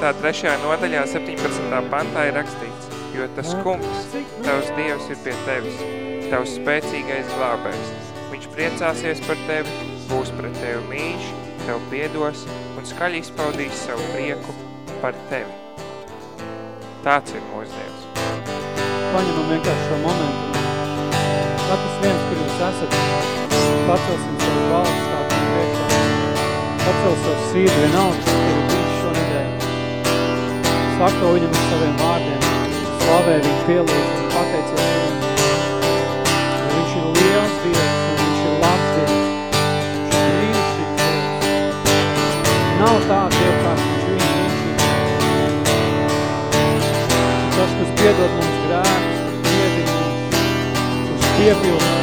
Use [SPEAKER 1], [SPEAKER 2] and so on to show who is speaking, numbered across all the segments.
[SPEAKER 1] grāmatā 3. nodaļā 17. pantā ir rakstīts, jo tas kungs, tavs dievs ir pie tevis, tavs spēcīgais glābējs. Viņš priecāsies par tevi, būs pret tevi mīļš, tev piedos un skaļi izpaudīs savu prieku par tevi. Tāds ir mūsu Dievs.
[SPEAKER 2] Paņemam vienkārši šo momentu. Katrs viens, kur jūs esat, pacelsim savu valsts tādu priekšā. Pacel savu sīdu vienalga, to viņam ar saviem vārdiem. Slavē viņu pielūdz un pateicies viņam. Viņš ir liels Dievs un viņš ir labs Dievs. Viņš ir brīnišķīgs Dievs. Nav tā Dievs, kāds viņš ir brīnišķīgs. Tas, kas piedod mums grēkus, kas piedod mums, kas piepild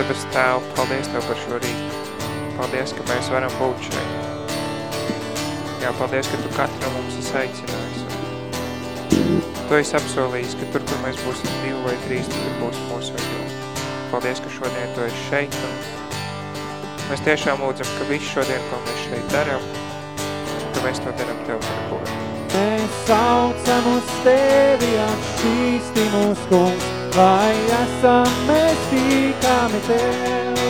[SPEAKER 1] debes tēvu, paldies Tev par šo rītu. Paldies, ka mēs varam būt šeit. Jā, paldies, ka Tu katru mums esi aicinājis. Tu esi apsolījis, ka tur, kur mēs būsim divi vai trīs, tur būs mūsu vidū. Paldies, ka šodien Tu esi šeit. Un mēs tiešām lūdzam, ka viss šodien, ko mēs šeit darām, ka mēs to darām Tev par godu.
[SPEAKER 2] Mēs saucam uz Tevi, atšķīsti mūs, kungs, vai esam mēs tīkami Tev.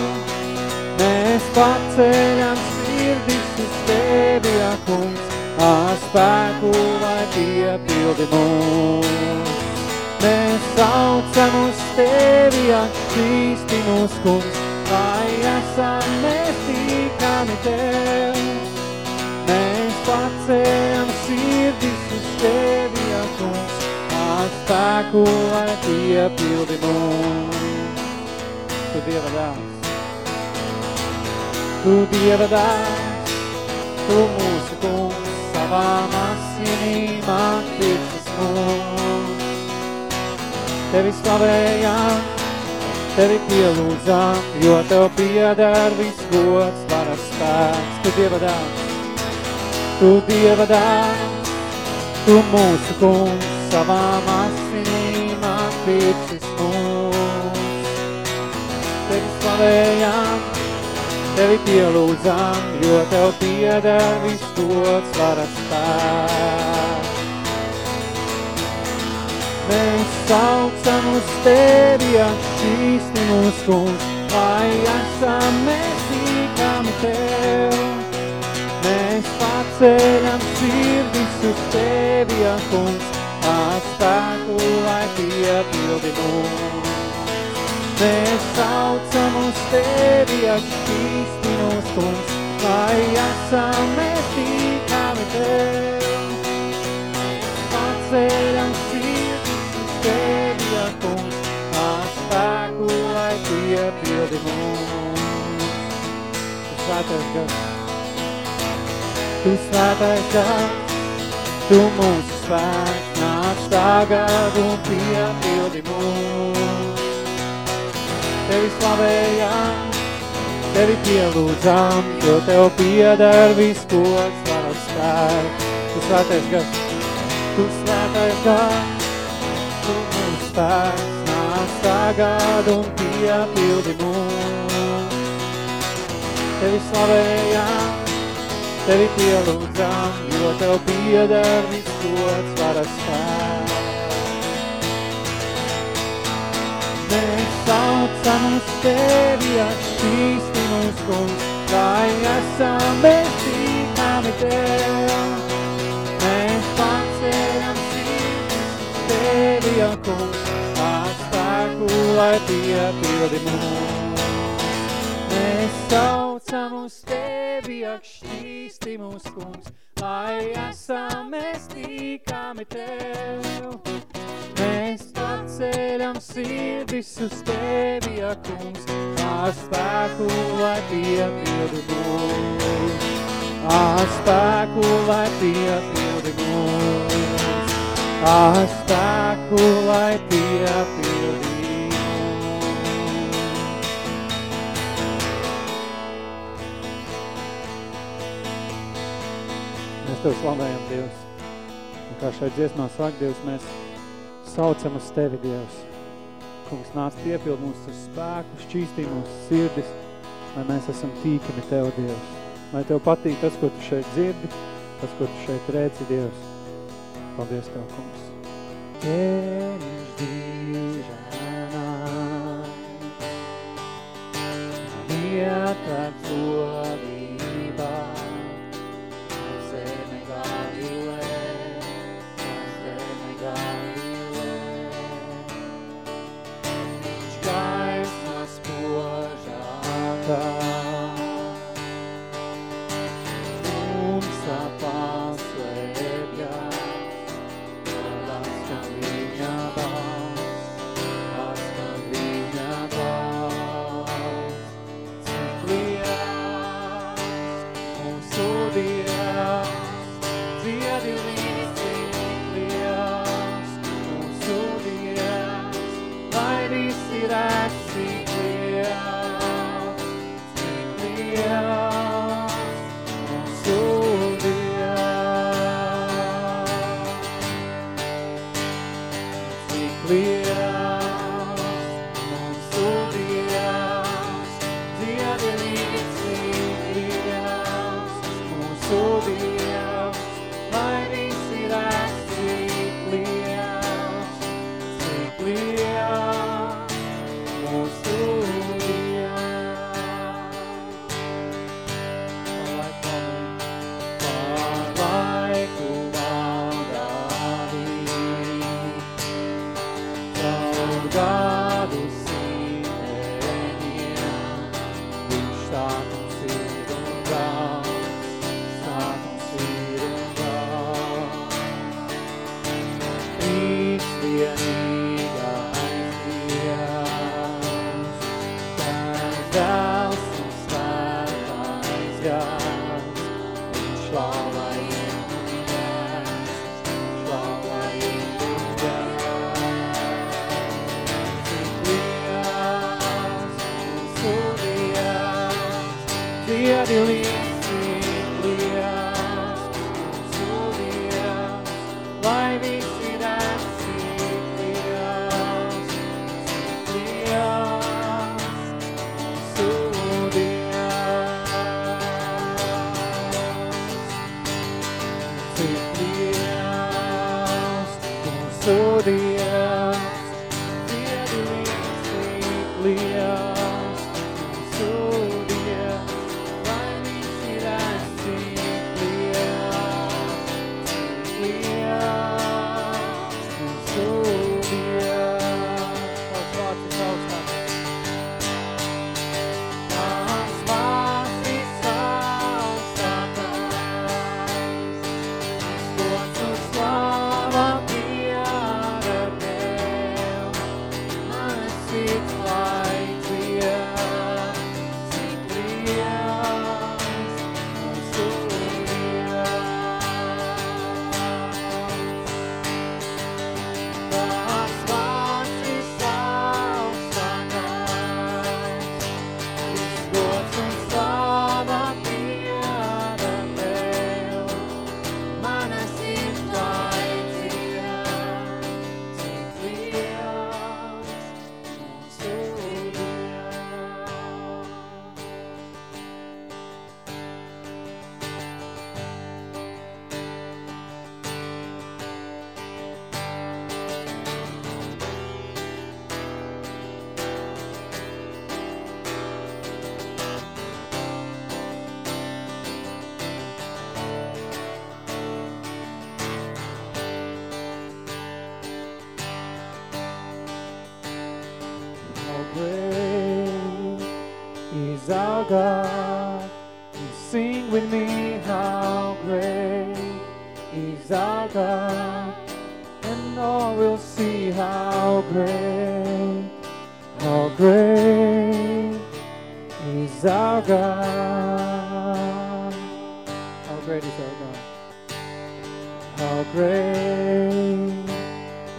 [SPEAKER 2] Mēs paceļam sirdis uz Tevi, ak, kungs, ar spēku, lai piepildi mūs. Mēs saucam uz Tevi, atšķīsti mūs, kungs, vai esam mēs tīkami Tev. Mēs pacējam sirdis uz Tevi, ak, kungs, spēku, lai piepildi mūs. Tu Dieva dāvs, Tu Dieva dāvs, Tu mūsu kungs, savām asinīm atpircis mūs. Tevi slavējam, Tevi pielūdzam, jo Tev piedar viss gods, varas spēks, Tu Dieva dāvs. Tu Dieva dāvs, Tu mūsu kungs, savām asinīm atpircis mūs. Tevi slavējam, Tevi pielūdzam, jo Tev pieder viss gods varas spēks. Mēs saucam uz Tevi, atšķīsti mūs, kungs, lai esam mēs tīkami Tev. Mēs paceļam sirdis uz Tevi, kungs, ar spēku, lai piepildi mūs. Mēs saucam uz Tevi, atšķīsti mūs, kungs, lai esam mēs tīkami Tev. Paceļam sirdis uz Tevi, kungs, ar spēku, lai piepildi mūs. Svētais gars. Tu svētais gars, Tu mūsu spēks nāc tagad un piepildi mūs. Tevi slavējam, Tevi pielūdzam, jo Tev pieder viss gods varas spēks. Tu svētais gars, Tu svētais gars, Tu mūsu spēks nāc tagad un piepildi mūs. Tevi slavējam, Tevi pielūdzam, jo Tev pieder viss gods varas spēks. Mēs saucam uz Tevi, atšķīsti mūs, kungs, lai esam mēs tīkami Tev. Mēs paceļam sirdis uz Tevi, kungs, ar spēku, lai piepildi mūs. Mēs saucam uz Tevi, ak, šķīsti mūs, kungs, lai esam mēs tīkami Tev. Mēs paceļam sirdis uz Tevi, ak, kungs, ar spēku, lai piepildi mūs. Ar spēku, lai piepildi mūs. Ar spēku, lai piepildi mēs Tev slavējam, Dievs. Un kā šai dziesmā sāk, Dievs, mēs saucam uz Tevi, Dievs. Kungs nāc piepild mūs ar spēku, šķīstī mūsu sirdis, lai mēs esam tīkami Tev, Dievs. Lai Tev patīk tas, ko Tu šeit dzirdi, tas, ko Tu šeit redzi, Dievs. Paldies Tev, Kungs. Tevis dižanā, vietā todī,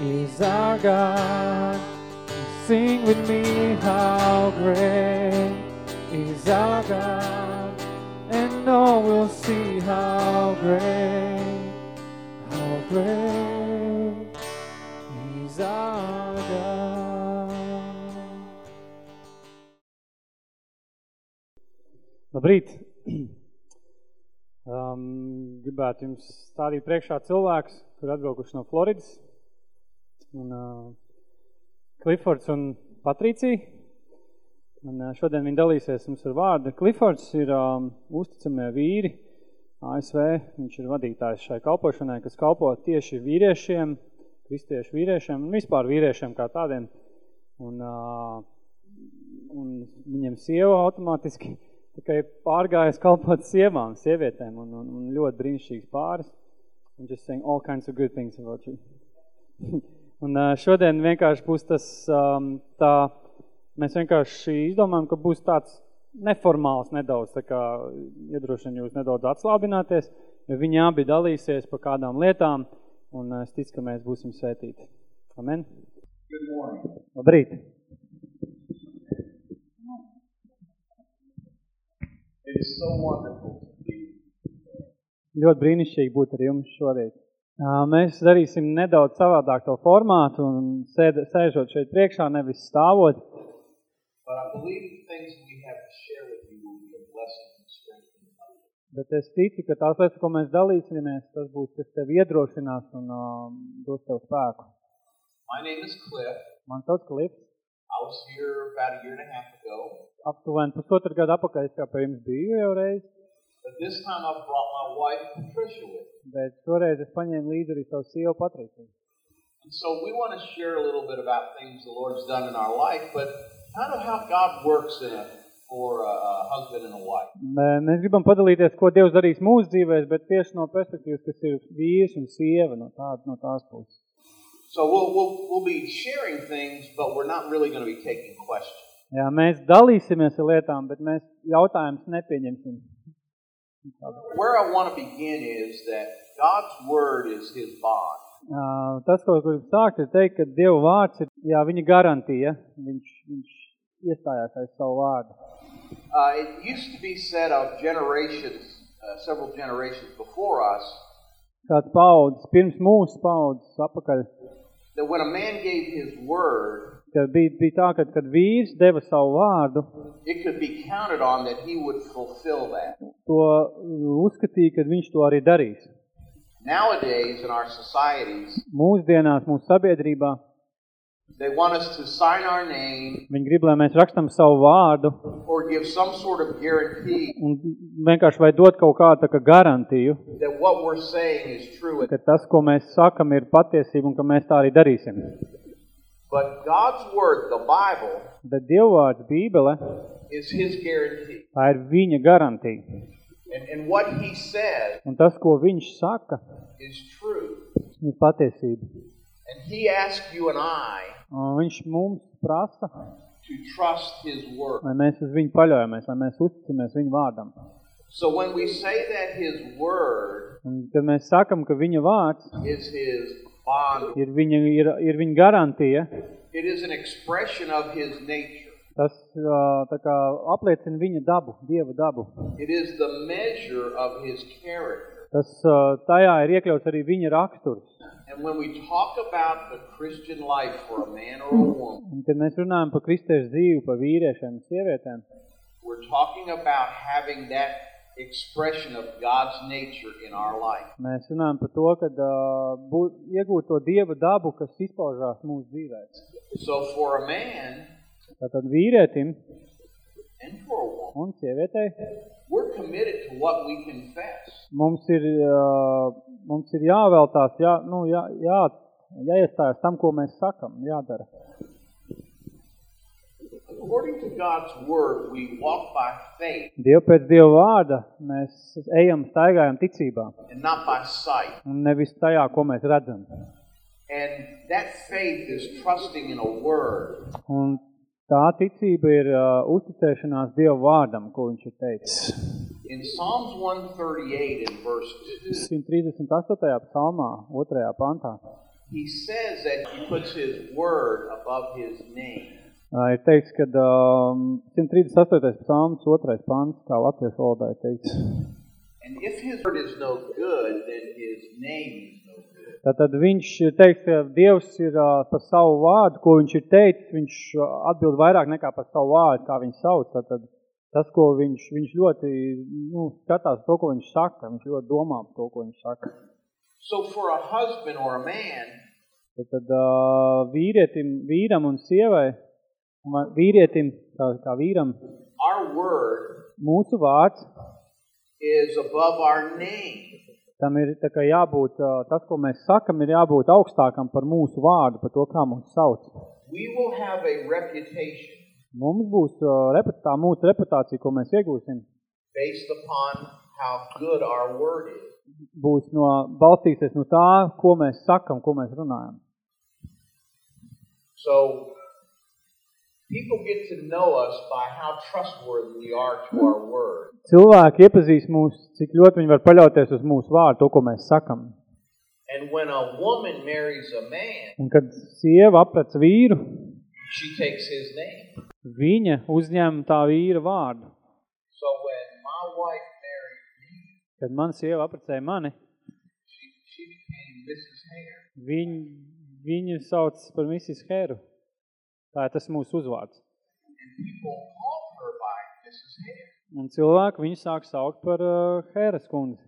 [SPEAKER 2] is our God. Sing with me how great is our God, and all will see how great, how great is our God. Labrīt! Um, gribētu jums stādīt priekšā cilvēks, kur atbraukuši no Floridas. Un, uh, Cliffords un Patricija. Un uh, šodien viņi dalīsies mums ar vārdu. Cliffords ir um, uzticamie vīri ASV. Viņš ir vadītājs šai kalpošanai, kas kalpo tieši vīriešiem, kristiešu vīriešiem un vispār vīriešiem kā tādiem. Un, uh, un viņiem sieva automātiski tikai pārgājis kalpot sievām, sievietēm, un, un, un ļoti brīnišķīgs pāris. And just saying all kinds of good things about you. un šodien vienkārši būs tas tā, mēs vienkārši izdomājam, ka būs tāds neformāls nedaudz, tā kā iedrošina jūs nedaudz atslābināties, jo viņi abi dalīsies par kādām lietām, un es ticu, ka mēs būsim svētīti. Amen.
[SPEAKER 3] Good morning.
[SPEAKER 2] Labrīt.
[SPEAKER 3] It is so
[SPEAKER 2] Ļoti brīnišķīgi būt ar jums šorīt. Mēs darīsim nedaudz savādāk to formātu un sēd, sēžot šeit priekšā, nevis stāvot. Bet es ticu, ka tās lietas, ko mēs dalīsimies, tas būs, kas tev iedrošinās un um, dos tev spēku.
[SPEAKER 3] My name is Cliff.
[SPEAKER 2] Man sauc Klips.
[SPEAKER 3] I was here about a year and a half ago,
[SPEAKER 2] Aptuveni pusotru gadu apakaļ, kā pie jums biju jau reiz,
[SPEAKER 3] but this time I brought my wife Patricia with.
[SPEAKER 2] Bet toreiz es paņēmu līdzi arī savu sievu Patriciju.
[SPEAKER 3] And so we want to share a little bit about things the Lord's done in our life, but kind of how God works in a, for a, husband and a wife.
[SPEAKER 2] Mē- Mēs gribam padalīties, ko Dievs darīs mūsu dzīvēs, bet tieši no perspektīvas, kas ir vīrs un sieva, no, tā, no tās puses.
[SPEAKER 3] So we'll, we'll, we'll be sharing things, but we're not really going to be taking questions.
[SPEAKER 2] Jā, mēs dalīsimies ar lietām, bet mēs jautājums nepieņemsim.
[SPEAKER 3] Where I want to begin is that God's Word is His bond.
[SPEAKER 2] Ā, Tas, ko gribu sākt, ir teikt, ka Dieva vārds ir, jā, viņa garantija, viņš, viņš iestājās aiz savu vārdu.
[SPEAKER 3] Uh, it used to be said of generations, uh, several generations before us,
[SPEAKER 2] Kāds paudzes, pirms mūsu paudzes apakaļ,
[SPEAKER 3] that when a man gave his word,
[SPEAKER 2] ka bija, bija tā, ka, kad vīrs deva savu vārdu,
[SPEAKER 3] it could be counted on that he would fulfill that.
[SPEAKER 2] to uzskatīja, ka viņš to arī darīs.
[SPEAKER 3] Nowadays, in our societies,
[SPEAKER 2] Mūsdienās, mūsu sabiedrībā,
[SPEAKER 3] they want us to sign our name
[SPEAKER 2] viņi grib, lai mēs rakstam savu vārdu
[SPEAKER 3] or give some sort of guarantee
[SPEAKER 2] un vienkārši vai dot kaut kādu kā garantiju,
[SPEAKER 3] that what we're saying is true.
[SPEAKER 2] ka tas, ko mēs sakam, ir patiesība un ka mēs tā arī darīsim.
[SPEAKER 3] But God's word, the Bible,
[SPEAKER 2] Bet Dievvārds Bībele,
[SPEAKER 3] is his guarantee.
[SPEAKER 2] tā ir viņa garantija.
[SPEAKER 3] And, and what he says
[SPEAKER 2] Un tas, ko viņš saka,
[SPEAKER 3] is true.
[SPEAKER 2] ir patiesība.
[SPEAKER 3] And he asks you and I
[SPEAKER 2] Un viņš mums prasa,
[SPEAKER 3] to trust his word.
[SPEAKER 2] lai mēs uz viņu paļaujamies, lai mēs uzticamies viņu vārdam.
[SPEAKER 3] So when we say that his word
[SPEAKER 2] Un kad mēs sakam, ka viņa vārds
[SPEAKER 3] is his bond,
[SPEAKER 2] ir viņa, ir, ir viņa garantija,
[SPEAKER 3] it is an expression of his nature.
[SPEAKER 2] tas tā kā apliecina viņa dabu, Dieva dabu.
[SPEAKER 3] It is the measure of his character.
[SPEAKER 2] Tas tajā ir iekļauts arī viņa raksturs.
[SPEAKER 3] And when we talk about the Christian life for a man or a woman,
[SPEAKER 2] Un kad mēs runājam par kristiešu dzīvi, par vīriešiem un sievietēm,
[SPEAKER 3] we're talking about having that expression of God's nature in our life.
[SPEAKER 2] mēs runājam par to, ka būt, iegūt to Dieva dabu, kas izpaužās mūsu dzīvēs.
[SPEAKER 3] So for a man
[SPEAKER 2] Tātad vīrietim
[SPEAKER 3] and for a woman,
[SPEAKER 2] un sievietei
[SPEAKER 3] we're committed to what we confess.
[SPEAKER 2] mums ir, ā, mums ir jāveltās, jā, nu, jā, jā, jāiestājas tam, ko mēs sakam, jādara. Dievu pēc Dieva vārda mēs ejam, staigājam ticībā
[SPEAKER 3] and not by sight.
[SPEAKER 2] un nevis tajā, ko mēs redzam.
[SPEAKER 3] And that faith is trusting in a word.
[SPEAKER 2] Un tā ticība ir uh, uzticēšanās Dieva vārdam, ko viņš ir teicis.
[SPEAKER 3] In Psalms 138 in verse 2,
[SPEAKER 2] 138. psalmā, 2. pantā,
[SPEAKER 3] he says that he puts his word above his name.
[SPEAKER 2] Uh, ir teikts, ka um, 138. psalms, 2. pants, kā latviešu valodā ir teikts.
[SPEAKER 3] And if his word is no good, then his name is no good.
[SPEAKER 2] Tātad viņš teiks, ka Dievs ir par savu vārdu, ko viņš ir teicis, viņš atbild vairāk nekā par savu vārdu, kā viņš sauc. Tātad tas, ko viņš, viņš ļoti nu, skatās to, ko viņš saka, viņš ļoti domā par to, ko viņš saka.
[SPEAKER 3] So for a husband or a man,
[SPEAKER 2] Tātad ā, vīrietim, vīram un sievai, un va- vīrietim, kā, kā vīram,
[SPEAKER 3] our word
[SPEAKER 2] mūsu vārds,
[SPEAKER 3] is above our name.
[SPEAKER 2] tam ir tā kā jābūt, tas, ko mēs sakam, ir jābūt augstākam par mūsu vārdu, par to, kā mūs sauc.
[SPEAKER 3] We will have a reputation
[SPEAKER 2] Mums būs reputā, mūsu reputācija, ko mēs iegūsim,
[SPEAKER 3] based upon how good our word is.
[SPEAKER 2] būs no, balstīsies no tā, ko mēs sakam, ko mēs runājam.
[SPEAKER 3] So people get to know us by how trustworthy we are to our word.
[SPEAKER 2] Cilvēki iepazīst mūs, cik ļoti viņi var paļauties uz mūsu vārdu, to, ko mēs sakam.
[SPEAKER 3] And when a woman marries a man,
[SPEAKER 2] Un kad sieva aprec vīru,
[SPEAKER 3] she takes his name.
[SPEAKER 2] viņa uzņem tā vīra vārdu.
[SPEAKER 3] So when my wife married me,
[SPEAKER 2] Kad man sieva aprecēja mani,
[SPEAKER 3] she, she became Mrs. Hare.
[SPEAKER 2] viņ, viņu sauc par Mrs. Heru. Tā ir tas mūsu uzvārds. Un cilvēki viņu sāk saukt par uh, Heras kundzi.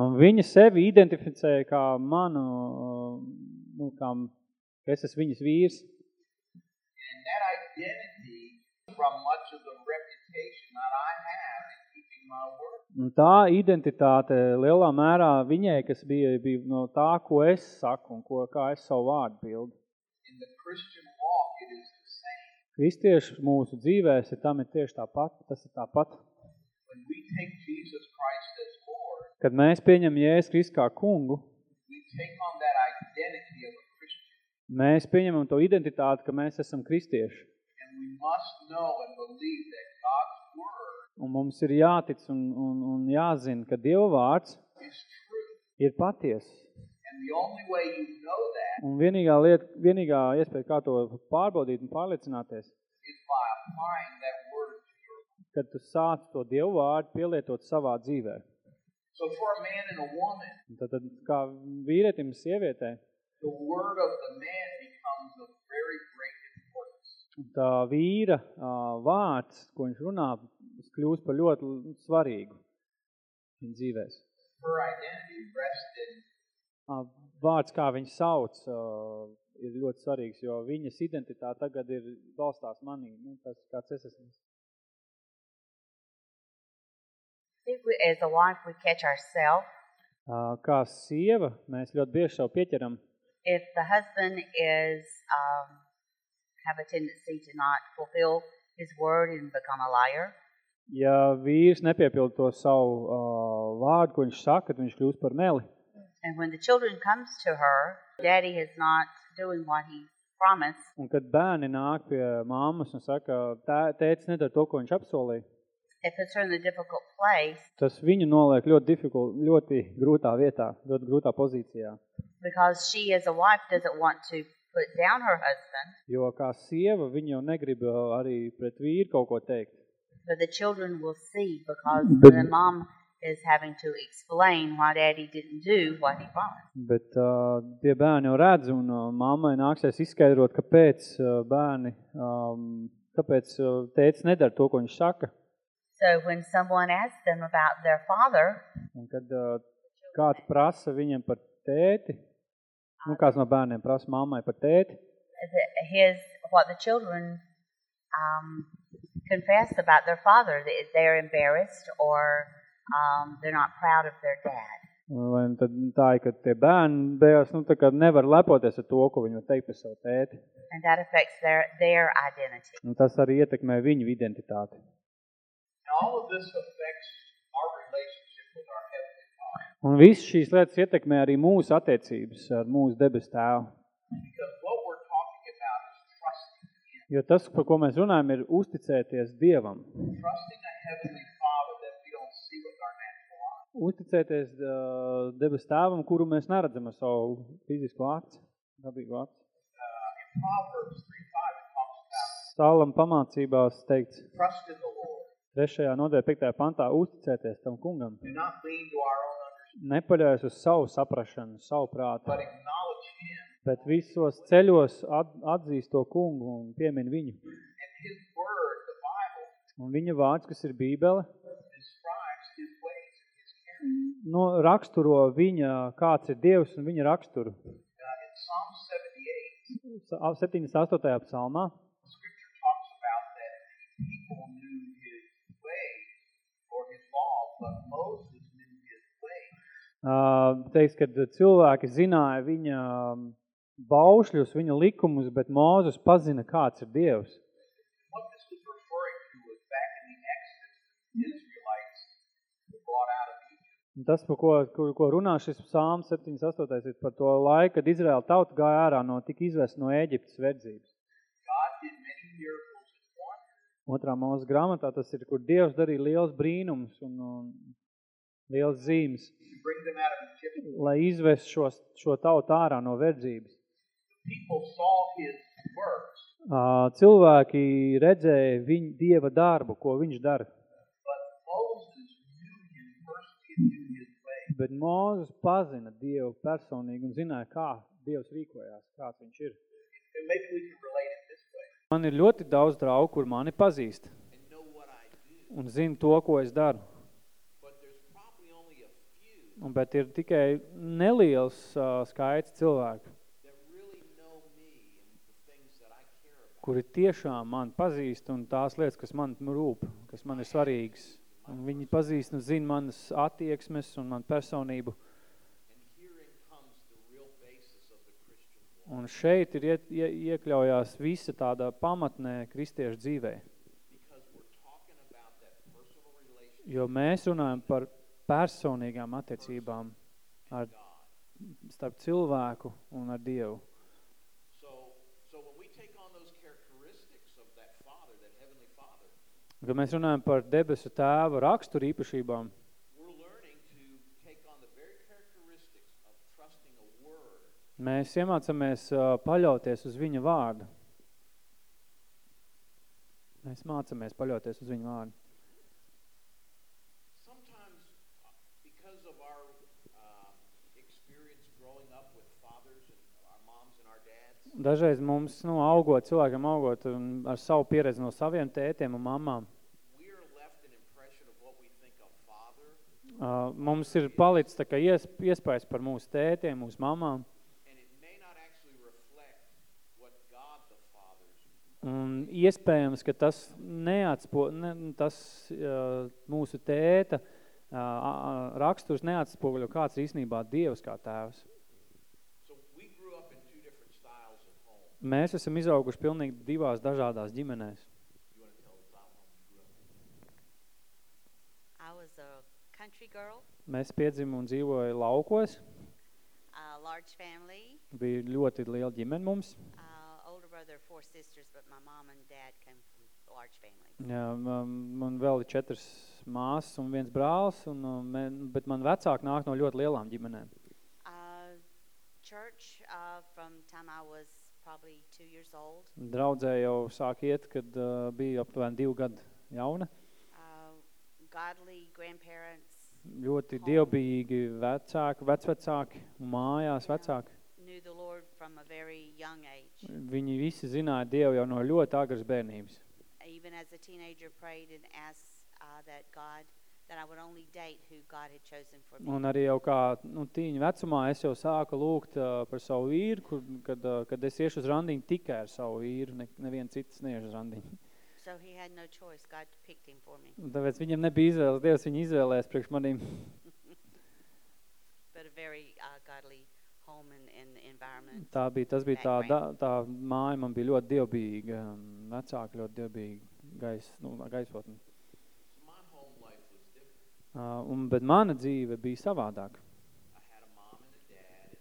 [SPEAKER 2] Un viņa sevi identificēja kā manu, uh, nu, kā, ka es esmu viņas vīrs.
[SPEAKER 3] And that identity from much of the reputation that I
[SPEAKER 2] Un tā identitāte lielā mērā viņai, kas bija, bija no tā, ko es saku un ko, kā es savu vārdu pildu. Kristieši mūsu dzīvēs ir tam ir tieši tāpat, tas ir tāpat. Kad mēs pieņem Jēzus Kristu kā kungu, mēs pieņemam to identitāti, ka mēs esam kristieši.
[SPEAKER 3] And we must know and believe that
[SPEAKER 2] Un mums ir jātic un, un, un jāzina, ka Dieva vārds ir paties.
[SPEAKER 3] And the only way you know that
[SPEAKER 2] Un vienīgā lieta, vienīgā iespēja, kā to pārbaudīt un pārliecināties, kad tu sāc to Dievu vārdu pielietot savā dzīvē.
[SPEAKER 3] So for a man and a woman,
[SPEAKER 2] Tad, tad kā vīrietim sievietē,
[SPEAKER 3] the word of the man becomes of very great importance.
[SPEAKER 2] tā vīra ā, vārds, ko viņš runā, kļūst par ļoti svarīgu viņa dzīvēs. Vārds, kā viņš sauc, ir ļoti svarīgs, jo viņas identitāte tagad ir balstās manī, nu, tas, kāds es esmu.
[SPEAKER 4] As a wife, we catch ourselves.
[SPEAKER 2] Kā sieva, mēs ļoti bieži sev pieķeram,
[SPEAKER 4] If the husband is um, have a tendency to not fulfill his word and become a liar,
[SPEAKER 2] ja vīrs nepiepild to savu uh, vārdu, ko viņš saka, tad viņš kļūst par meli.
[SPEAKER 4] and when the children comes to her, daddy is not doing what he promised,
[SPEAKER 2] Un kad bērni nāk pie māmas un saka, "Tē- tētis nedara to, ko viņš apsolīja,
[SPEAKER 4] it puts her in a difficult place
[SPEAKER 2] tas viņu noliek ļoti, difficult, ļoti grūtā vietā, ļoti grūtā pozīcijā.
[SPEAKER 4] because she, as a wife, doesn't want to put down her husband,
[SPEAKER 2] Jo kā sieva, viņa jau negrib uh, arī pret vīru kaut ko teikt.
[SPEAKER 4] But the children will see because
[SPEAKER 2] But-
[SPEAKER 4] the mom is having to explain why daddy didn't do what he promised.
[SPEAKER 2] Bet uh, tie bērni jau redz, un uh, mammai nāksies izskaidrot, kāpēc uh, bērni, um, kāpēc uh, tētis nedara to, ko viņš saka.
[SPEAKER 4] So when someone asks them about their father,
[SPEAKER 2] Un kad uh, kāds prasa viņiem par tēti, nu kāds no bērniem prasa mammai par tēti,
[SPEAKER 4] the, his what the children um, confess about their father, they, they're embarrassed or um, they're not proud of their dad.
[SPEAKER 2] vai nu tad tā ir, ka tie bērni beigās, nu tā kā nevar lepoties ar to, ko viņi var teikt par savu tēti.
[SPEAKER 4] And that affects their, their identity.
[SPEAKER 2] Un tas arī ietekmē viņu identitāti.
[SPEAKER 3] And all of this affects our relationship with our Heavenly Father.
[SPEAKER 2] Un viss šīs lietas ietekmē arī mūsu attiecības ar mūsu debes tēvu.
[SPEAKER 3] Because what we're talking about is trusting Him.
[SPEAKER 2] Jo tas, par ko mēs runājam, ir uzticēties Dievam. Uzticēties uh, debes tēvam, kuru mēs neredzam ar savu fizisko aci, dabīgu aci.
[SPEAKER 3] In Proverbs 3 5, it talks about
[SPEAKER 2] Stālam pamācībās teikts, Trešajā nodaļā, piektajā pantā uzticēties tam kungam. Nepaļaujas uz savu saprašanu, savu prātu. Bet visos ceļos at, atzīst to kungu un piemin viņu. Un viņa vārds, kas ir bībele, no, raksturo viņa, kāds ir Dievs un viņa raksturu.
[SPEAKER 3] Uh, in Psalm 78,
[SPEAKER 2] Sa- 78. psalmā uh, teiks, ka cilvēki zināja viņa um, baušļus, viņa likumus, bet Mūzus pazina, kāds ir Dievs. Un tas, par ko, ko, ko runā šis psalms 78. ir par to laiku, kad Izraēla tauta gāja ārā no tik izvest no Ēģiptes verdzības. Otrā mūsu grāmatā tas ir, kur Dievs darīja liels brīnums un, un liels zīmes, lai izvest šo, šo tautu ārā no verdzības. Cilvēki redzēja viņa Dieva darbu, ko viņš dara. Bet Mūzes pazina Dievu personīgi un zināja, kā Dievs rīkojās, kāds viņš ir. Man ir ļoti daudz draugu, kur mani pazīst un zina to, ko es daru.
[SPEAKER 3] but there's probably only a few
[SPEAKER 2] Un, bet ir tikai neliels uh, skaits cilvēku,
[SPEAKER 3] that really know me and the things that I care about.
[SPEAKER 2] Kuri tiešām man pazīst un tās lietas, kas man rūp, kas man ir svarīgas. Un viņi pazīst un zina manas attieksmes un man personību. Un šeit ir iet, ie, iekļaujās visa tāda pamatnē kristiešu dzīvē. Jo mēs runājam par personīgām attiecībām ar, starp cilvēku un ar Dievu.
[SPEAKER 3] So, so when we take on those characteristics of that Father, that Heavenly Father,
[SPEAKER 2] Kad mēs runājam par debesu tēva raksturu īpašībām, mēs iemācamies uh, paļauties uz viņa vārdu. Mēs mācamies paļauties uz viņa vārdu.
[SPEAKER 3] sometimes uh, because of our um, experience growing up with fathers and our moms and our dads,
[SPEAKER 2] Dažreiz mums, nu, augot, cilvēkam augot un ar savu pieredzi no saviem tētiem un mamām, uh, mums ir palicis tā kā ies, iespējas par mūsu tētiem, mūsu mamām, un iespējams, ka tas neatspo, ne, tas uh, mūsu tēta uh, raksturs neatspoguļo kāds ir īstenībā Dievs kā tēvs.
[SPEAKER 3] So we grew up in two different styles of home.
[SPEAKER 2] Mēs esam izauguši pilnīgi divās dažādās ģimenēs. Mēs piedzimu un dzīvoju laukos,
[SPEAKER 4] a large family,
[SPEAKER 2] bija ļoti liela ģimene mums.
[SPEAKER 4] uh.
[SPEAKER 2] Jā, man, man vēl ir četras māsas un viens brālis, un, uh, men, bet man vecāki nāk no ļoti lielām ģimenēm.
[SPEAKER 4] Uh, church uh, from time I was probably two years old.
[SPEAKER 2] Draudzē jau sāk iet, kad uh, bija aptuveni divu gadu jauna.
[SPEAKER 4] Uh, godly grandparents
[SPEAKER 2] Ļoti dievbijīgi vecāki, vecvecāki mājās vecāki.
[SPEAKER 4] knew the Lord from a very young age.
[SPEAKER 2] Viņi visi zināja Dievu jau no ļoti agras bērnības.
[SPEAKER 4] Even as a teenager, prayed and asked uh, that God,
[SPEAKER 2] Un arī jau kā nu, tīņa vecumā es jau sāku lūgt uh, par savu vīru, kur, kad, uh, kad es iešu uz randiņu tikai ar savu vīru, ne, neviens cits neiešu uz randiņu.
[SPEAKER 4] So he had no choice. God picked him for me.
[SPEAKER 2] Tāpēc viņam nebija izvēles, Dievs viņu izvēlēs priekš manīm.
[SPEAKER 4] But a very uh, godly home and, and environment.
[SPEAKER 2] Tā bija, tas bija tā, da, tā māja man bija ļoti dievbijīga, um, vecāki ļoti dievbijīgi gais, nu, gaisotni.
[SPEAKER 3] So my home life was different.
[SPEAKER 2] Uh, un, bet mana dzīve bija
[SPEAKER 3] and,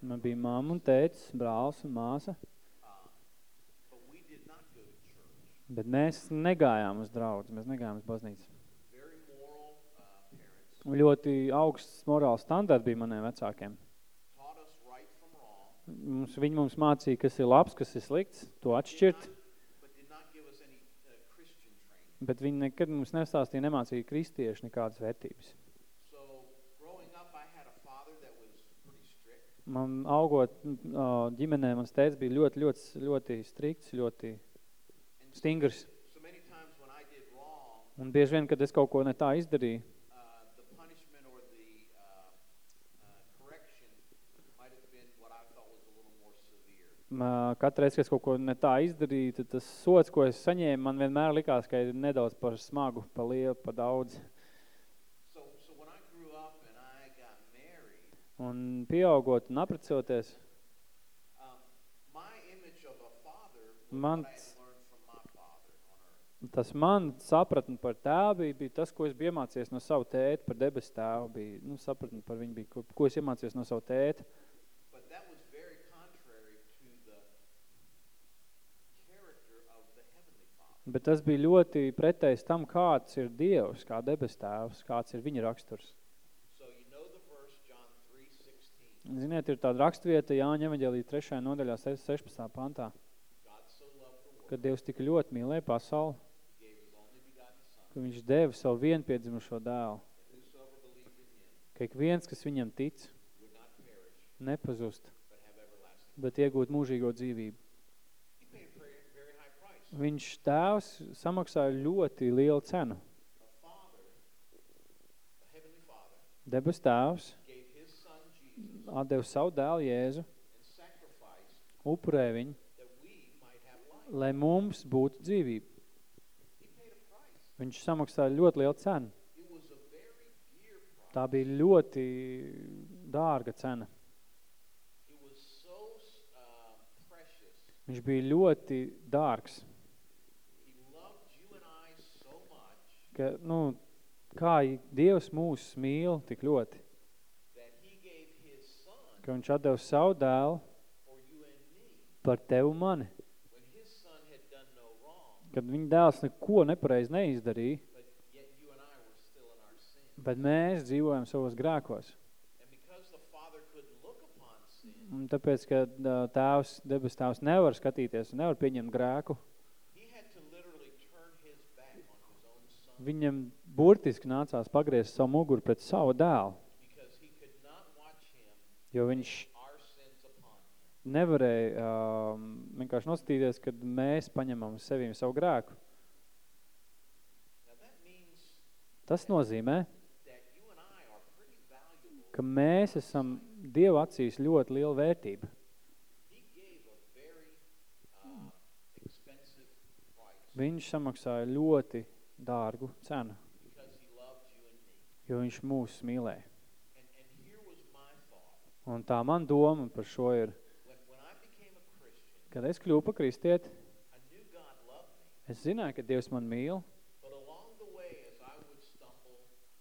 [SPEAKER 2] Man bija mamma un tētis, brālis un māsa, bet mēs negājām uz draudzi, mēs negājām uz baznīcu. Ļoti augsts morāls standarts bija maniem vecākiem. Mums, viņi mums mācīja, kas ir labs, kas ir slikts, to atšķirt. Bet viņi nekad mums nestāstīja, nemācīja kristieši nekādas vērtības.
[SPEAKER 3] So growing up, I had a father that was pretty strict.
[SPEAKER 2] Man augot ģimenē, mans tēvs bija ļoti, ļoti, ļoti strikts, ļoti stingrs. Un bieži vien, kad es kaut ko ne tā izdarīju, reizi, kad es kaut ko ne tā izdarīju, tad tas sots, ko es saņēmu, man vienmēr likās, ka ir nedaudz par smagu, par lielu, par daudz.
[SPEAKER 3] So, so when I grew up and I got married,
[SPEAKER 2] Un pieaugot un aprecoties, Man- tas man sapratni par tēvu bija, tas, ko es biju iemācījies no savu tēti, par debes tēvu bija, nu, sapratni par viņu bija, ko, ko es iemācījos no savu tēti. Bet tas bija ļoti pretējs tam, kāds ir Dievs, kā debes tēvs, kāds ir viņa raksturs.
[SPEAKER 3] So you know the verse John 3:16.
[SPEAKER 2] Ziniet, ir tāda rakstvieta Jāņa evaņģēlī 3. nodaļā 16. pantā, kad Dievs tik ļoti mīlēja pasauli, ka viņš deva savu vienpiedzimušo dēlu, ka ik viens, kas viņam tic, nepazust, bet iegūt mūžīgo dzīvību. Viņš tēvs samaksāja ļoti lielu cenu. Debes tēvs
[SPEAKER 3] gave his son Jesus
[SPEAKER 2] atdeva savu dēlu Jēzu, upurēja viņu, lai mums būtu dzīvība. Viņš samaksāja ļoti lielu cenu. Tā bija ļoti dārga cena. Viņš bija ļoti dārgs. Ka, nu, kā Dievs mūs mīl tik ļoti,
[SPEAKER 3] that he gave his son
[SPEAKER 2] ka viņš atdeva savu dēlu par tevi un mani. Kad viņa dēls neko nepareiz neizdarīja, bet mēs dzīvojam savos grēkos. Un tāpēc, ka tēvs, debes tēvs nevar skatīties un nevar pieņemt grēku, viņam burtiski nācās pagriezt savu muguru pret savu dēlu,
[SPEAKER 3] because he could not watch him
[SPEAKER 2] jo viņš nevarēja um, vienkārši noskatīties, kad mēs paņemam sevīm savu grēku. Tas nozīmē, ka mēs esam Dieva acīs ļoti liela vērtība. Viņš samaksāja ļoti dārgu cenu, jo viņš mūs mīlēja.
[SPEAKER 3] And, and here was my thought.
[SPEAKER 2] Un tā man doma par šo ir, kad es par kristieti, es zināju, ka Dievs man mīl,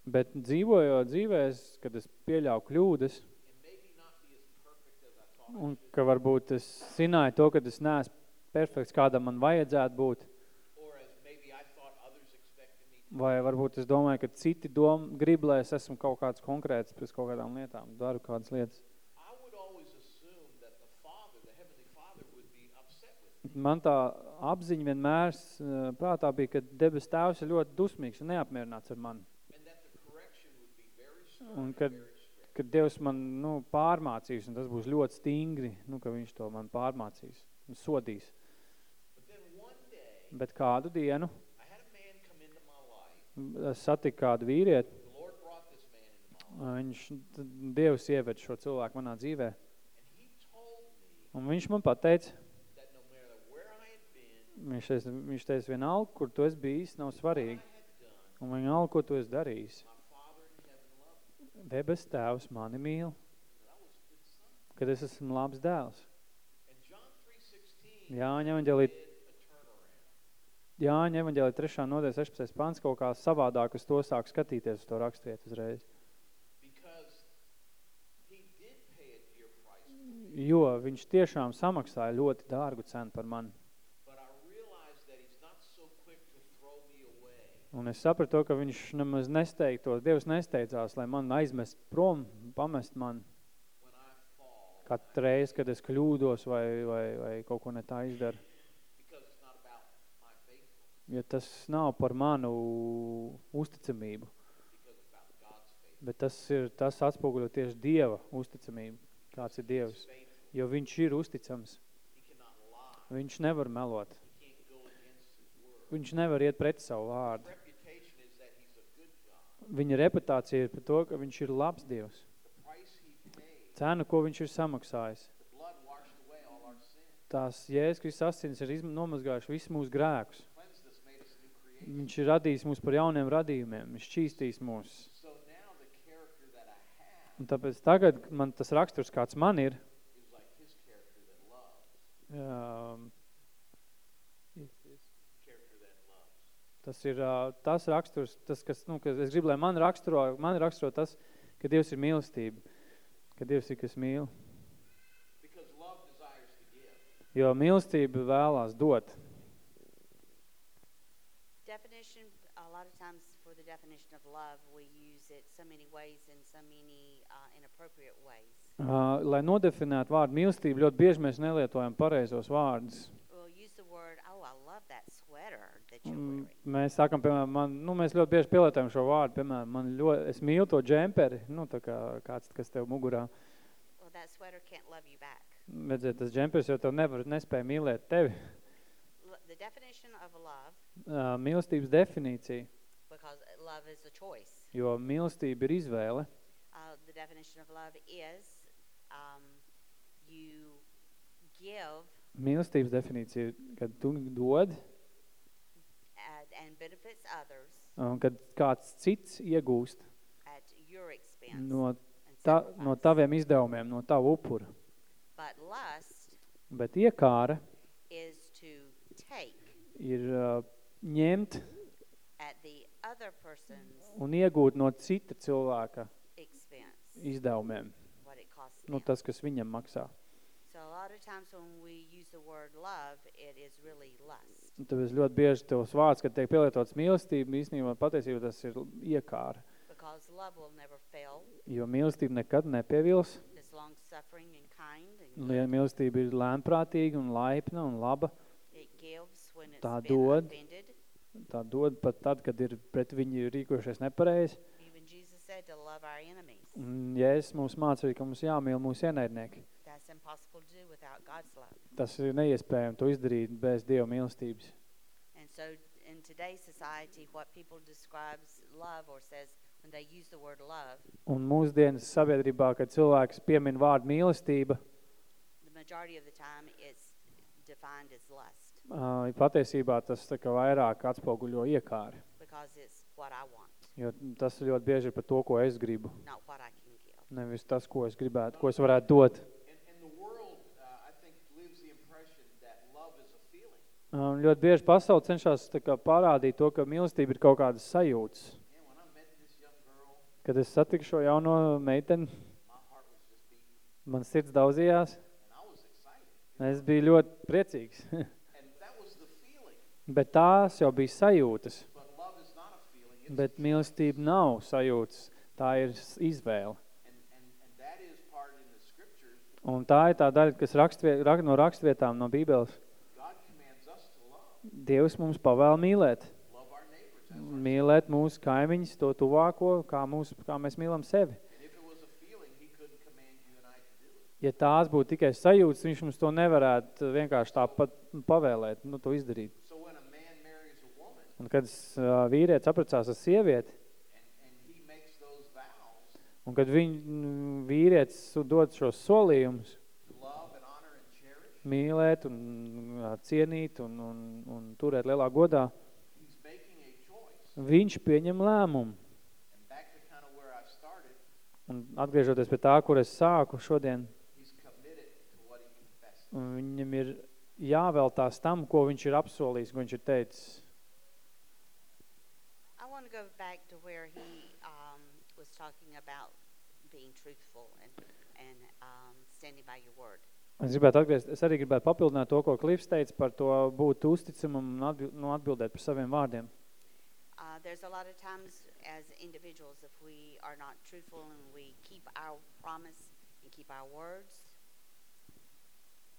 [SPEAKER 2] bet dzīvojot dzīvēs, kad es pieļauju kļūdas, un ka varbūt es zināju to, ka es neesmu perfekts, kādam man vajadzētu būt, vai varbūt es domāju, ka citi dom, grib, lai es esmu kaut kāds konkrēts pēc kaut kādām lietām, daru kādas lietas.
[SPEAKER 3] I would always assume that the Father, the Heavenly Father, would be upset with me.
[SPEAKER 2] Man tā apziņa vienmēr eh, prātā bija, ka debes tēvs ir ļoti dusmīgs un neapmierināts ar mani. Un kad, kad Dievs man nu, pārmācīs, un tas būs ļoti stingri, nu, ka viņš to man pārmācīs un sodīs. Bet kādu dienu
[SPEAKER 3] I had a man come into my life.
[SPEAKER 2] es satiku kādu vīrieti, viņš, Dievs ieved šo cilvēku manā dzīvē. Un viņš man pateica,
[SPEAKER 3] that no matter where I had been,
[SPEAKER 2] viņš teica, viņš teica vienalga, kur tu esi bijis, nav svarīgi. Un vienalga, ko tu esi darījis. Debes tēvs mani mīl, kad es esmu labs dēls.
[SPEAKER 3] And John 3.16
[SPEAKER 2] Jāņa evaņģēlī. Jāņa evaņģēlī 3. nodēļ 16. pants kaut kā savādāk uz to sāk skatīties uz to rakstvietu uzreiz. Jo viņš tiešām samaksāja ļoti dārgu cenu par mani.
[SPEAKER 3] But I realized that he's not so quick to throw me away.
[SPEAKER 2] Un es sapratu to, ka viņš nemaz nesteigtos, Dievs nesteidzās, lai man aizmest prom, pamest man katru reizi, kad es kļūdos vai, vai, vai kaut ko ne tā izdaru. Ja tas nav par manu uzticamību, bet tas ir, tas atspoguļo tieši Dieva uzticamību, kāds ir Dievs. Jo viņš ir uzticams. Viņš nevar melot.
[SPEAKER 3] He can't go against his word.
[SPEAKER 2] Viņš nevar iet pret savu vārdu. Viņa reputācija ir par to, ka viņš ir labs Dievs. Cenu, ko viņš ir samaksājis. Tās Jēzus Kristus asins ir nomazgājuši visus mūsu grēkus. Viņš ir radījis mūs par jauniem radījumiem. Viņš čīstīs mūs. Un tāpēc tagad man tas raksturs, kāds man ir, um,
[SPEAKER 3] Character that loves.
[SPEAKER 2] Tas ir uh, tas raksturs, tas, kas, nu, kas es gribu, lai man raksturo, man raksturo tas, ka Dievs ir mīlestība. Ka Dievs ir, kas mīl.
[SPEAKER 3] Because love desires to give.
[SPEAKER 2] Jo mīlestība vēlās dot.
[SPEAKER 4] Definition, a lot of times for the definition of love, we use it so many ways in so many uh, inappropriate ways.
[SPEAKER 2] Uh, lai nodefinētu vārdu mīlestību, ļoti bieži mēs nelietojam pareizos vārdus.
[SPEAKER 4] We'll use the word, oh, I love that
[SPEAKER 2] Mēs sakam, piemēram, man, nu, mēs ļoti bieži pielietojam šo vārdu, piemēram, man ļoti, es mīlu to džemperi, nu, tā kā kāds, kas tev mugurā.
[SPEAKER 4] Well, that sweater can't love you back.
[SPEAKER 2] Redziet, tas džempers jau tev nevar, nespēja mīlēt tevi.
[SPEAKER 4] The definition of love,
[SPEAKER 2] Uh, mīlestības definīcija,
[SPEAKER 4] because love is a choice.
[SPEAKER 2] jo mīlestība ir izvēle.
[SPEAKER 4] Uh, the definition of love is um, you give
[SPEAKER 2] Mīlestības definīcija kad tu dod,
[SPEAKER 4] benefits others
[SPEAKER 2] un kad kāds cits iegūst
[SPEAKER 4] at your expense
[SPEAKER 2] no, ta, no taviem izdevumiem, no tava upura.
[SPEAKER 4] But lust
[SPEAKER 2] Bet iekāra
[SPEAKER 4] is to take
[SPEAKER 2] ir uh, ņemt
[SPEAKER 4] at the other person's
[SPEAKER 2] un iegūt no cita cilvēka
[SPEAKER 4] expense
[SPEAKER 2] izdevumiem.
[SPEAKER 4] what it costs
[SPEAKER 2] Nu, tas, kas viņam maksā.
[SPEAKER 4] So a lot of times when we use the word love, it is really lust.
[SPEAKER 2] Tāpēc ļoti bieži tos vārds, kad tiek pielietots mīlestība, īstenībā patiesībā tas ir iekāra.
[SPEAKER 4] Because love will never fail.
[SPEAKER 2] Jo mīlestība nekad nepievils.
[SPEAKER 4] It's long suffering and kind and
[SPEAKER 2] Lie- Mīlestība ir lēmprātīga un laipna un laba.
[SPEAKER 4] it gives when it's
[SPEAKER 2] Tā
[SPEAKER 4] been
[SPEAKER 2] dod.
[SPEAKER 4] offended.
[SPEAKER 2] Tā dod pat tad, kad ir pret viņu rīkojušies nepareizi.
[SPEAKER 4] Even Jesus said to love our enemies.
[SPEAKER 2] Un Jēzus mums māca ka mums jāmīl mūsu ienaidnieki.
[SPEAKER 4] That's impossible to do without God's love.
[SPEAKER 2] Tas ir neiespējami to izdarīt bez Dieva mīlestības.
[SPEAKER 4] And so in today's society, what people describes love or says when they use the word love,
[SPEAKER 2] Un mūsdienas sabiedrībā, kad cilvēks piemin vārdu mīlestība,
[SPEAKER 4] the majority of the time it's defined as lust
[SPEAKER 2] uh, patiesībā tas tā kā vairāk atspoguļo iekāri.
[SPEAKER 4] because it's what I want,
[SPEAKER 2] Jo tas ļoti bieži ir par to, ko es gribu. Nevis tas, ko es gribētu, ko es varētu dot.
[SPEAKER 3] And, and the world, uh, I think, lives the impression that love is a
[SPEAKER 2] Um, ļoti bieži pasauli cenšas kā parādīt to, ka mīlestība ir kaut kādas sajūtas. Kad es satiku šo jauno meiteni, man sirds daudzījās, es biju ļoti priecīgs. Bet tās jau bija sajūtas. Bet mīlestība nav sajūtas, tā ir izvēle. Un tā ir tā daļa, kas rakstviet, rak, no rakstvietām no Bībeles.
[SPEAKER 3] God commands us to love.
[SPEAKER 2] Dievs mums pavēl mīlēt. Mīlēt mūsu kaimiņus, to tuvāko, kā, mūs, kā mēs mīlam sevi. Ja tās būtu tikai sajūtas, viņš mums to nevarētu vienkārši tāpat pavēlēt, nu, to izdarīt. Un kad vīrietis apprecās ar sievieti, un kad viņ, vīrietis dod šos solījumus,
[SPEAKER 3] to love and honor and cherish,
[SPEAKER 2] mīlēt un cienīt un, un, un turēt lielā godā, viņš pieņem lēmumu. Un atgriežoties pie tā, kur es sāku šodien, viņam ir jāveltās tam, ko viņš ir apsolījis, ko viņš ir teicis.
[SPEAKER 4] I want to go back to where he um, was talking about being truthful and, and um, standing by your word.
[SPEAKER 2] Es gribētu atgriezt, es arī gribētu papildināt to, ko Klifs teica par to būt uzticamam un atbild, nu, atbildēt par saviem vārdiem.
[SPEAKER 4] Uh, there's a lot of times as individuals, if we are not truthful and we keep our promise and keep our words,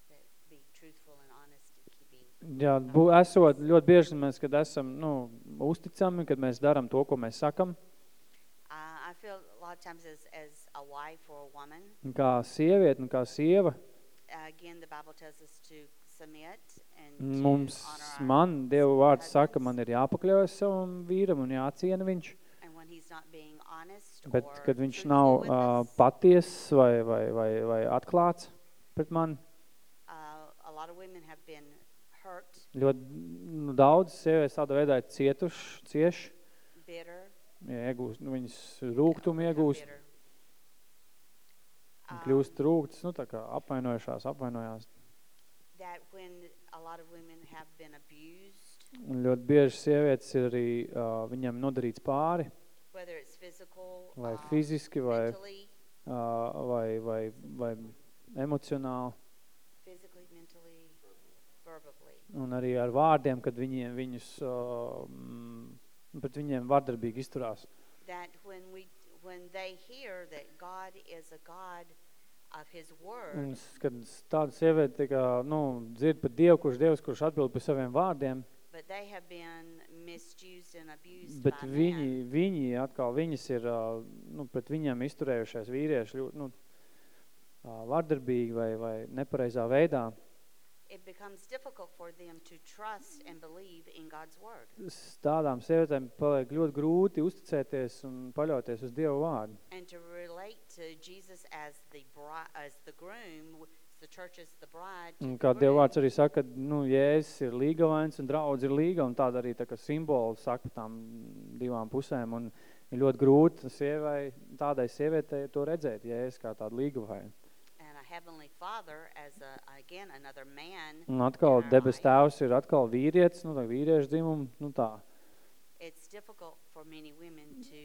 [SPEAKER 4] that be truthful and honest in keeping.
[SPEAKER 2] Jā, bū, esot ļoti bieži mēs, kad esam, nu, uzticami, kad mēs daram to, ko mēs sakam,
[SPEAKER 4] Uh, I feel a lot of times as, as a wife or a woman,
[SPEAKER 2] kā sieviete, kā sieva,
[SPEAKER 4] uh, again, the Bible tells us to submit and to
[SPEAKER 2] mums, man, Dieva vārds saka, man ir jāpakļaujas savam vīram un jāciena viņš,
[SPEAKER 4] And when he's not being honest
[SPEAKER 2] bet kad viņš nav uh,
[SPEAKER 4] us,
[SPEAKER 2] patiess vai, vai, vai, vai atklāts pret mani,
[SPEAKER 4] uh,
[SPEAKER 2] ļoti nu, daudz sievietes tādā veidā ir cietuši, cieši, ja iegūst, nu, viņas rūgtumu iegūst,
[SPEAKER 4] Um,
[SPEAKER 2] kļūst rūgtas, nu, tā kā apvainojušās, apvainojās.
[SPEAKER 4] that when a lot of women have been abused,
[SPEAKER 2] Un ļoti bieži sievietes ir arī uh, viņam nodarīts pāri,
[SPEAKER 4] whether it's physical,
[SPEAKER 2] vai
[SPEAKER 4] um,
[SPEAKER 2] fiziski, vai,
[SPEAKER 4] mentally,
[SPEAKER 2] uh, vai, vai, vai emocionāli,
[SPEAKER 4] physically, mentally, verbally.
[SPEAKER 2] un arī ar vārdiem, kad viņiem, viņus, uh, mm, pret viņiem vardarbīgi izturās.
[SPEAKER 4] That when we when they hear that God is a God of His Word,
[SPEAKER 2] Un, kad tāda sieviete, kā, nu, dzird par Dievu, kurš Dievs, kurš atbild par saviem vārdiem,
[SPEAKER 4] but they have been misused and abused
[SPEAKER 2] bet
[SPEAKER 4] by
[SPEAKER 2] viņi,
[SPEAKER 4] men.
[SPEAKER 2] viņi atkal, viņas ir, nu, pret viņiem izturējušies vīrieši, nu, vardarbīgi vai, vai nepareizā veidā.
[SPEAKER 4] It becomes difficult for them to trust and believe in God's Word
[SPEAKER 2] Tādām sievietēm paliek ļoti grūti uzticēties un paļauties uz Dievu vārdu.
[SPEAKER 4] and to relate to Jesus as the bride, as the groom, the church is the bride.
[SPEAKER 2] Un kā Dieva vārds arī saka, ka, nu, Jēzus ir līgavains un draudz ir līga, un tāda arī tā kā simboli saka tām divām pusēm, un ir ļoti grūti sievai, tādai sievietei to redzēt, Jēzus kā tādu līgavainu.
[SPEAKER 4] A heavenly Father as a again another man.
[SPEAKER 2] Un atkal debes tēvs ir atkal vīrietis, nu, tā vīriešu dzimumu, nu tā.
[SPEAKER 4] It's difficult for many women to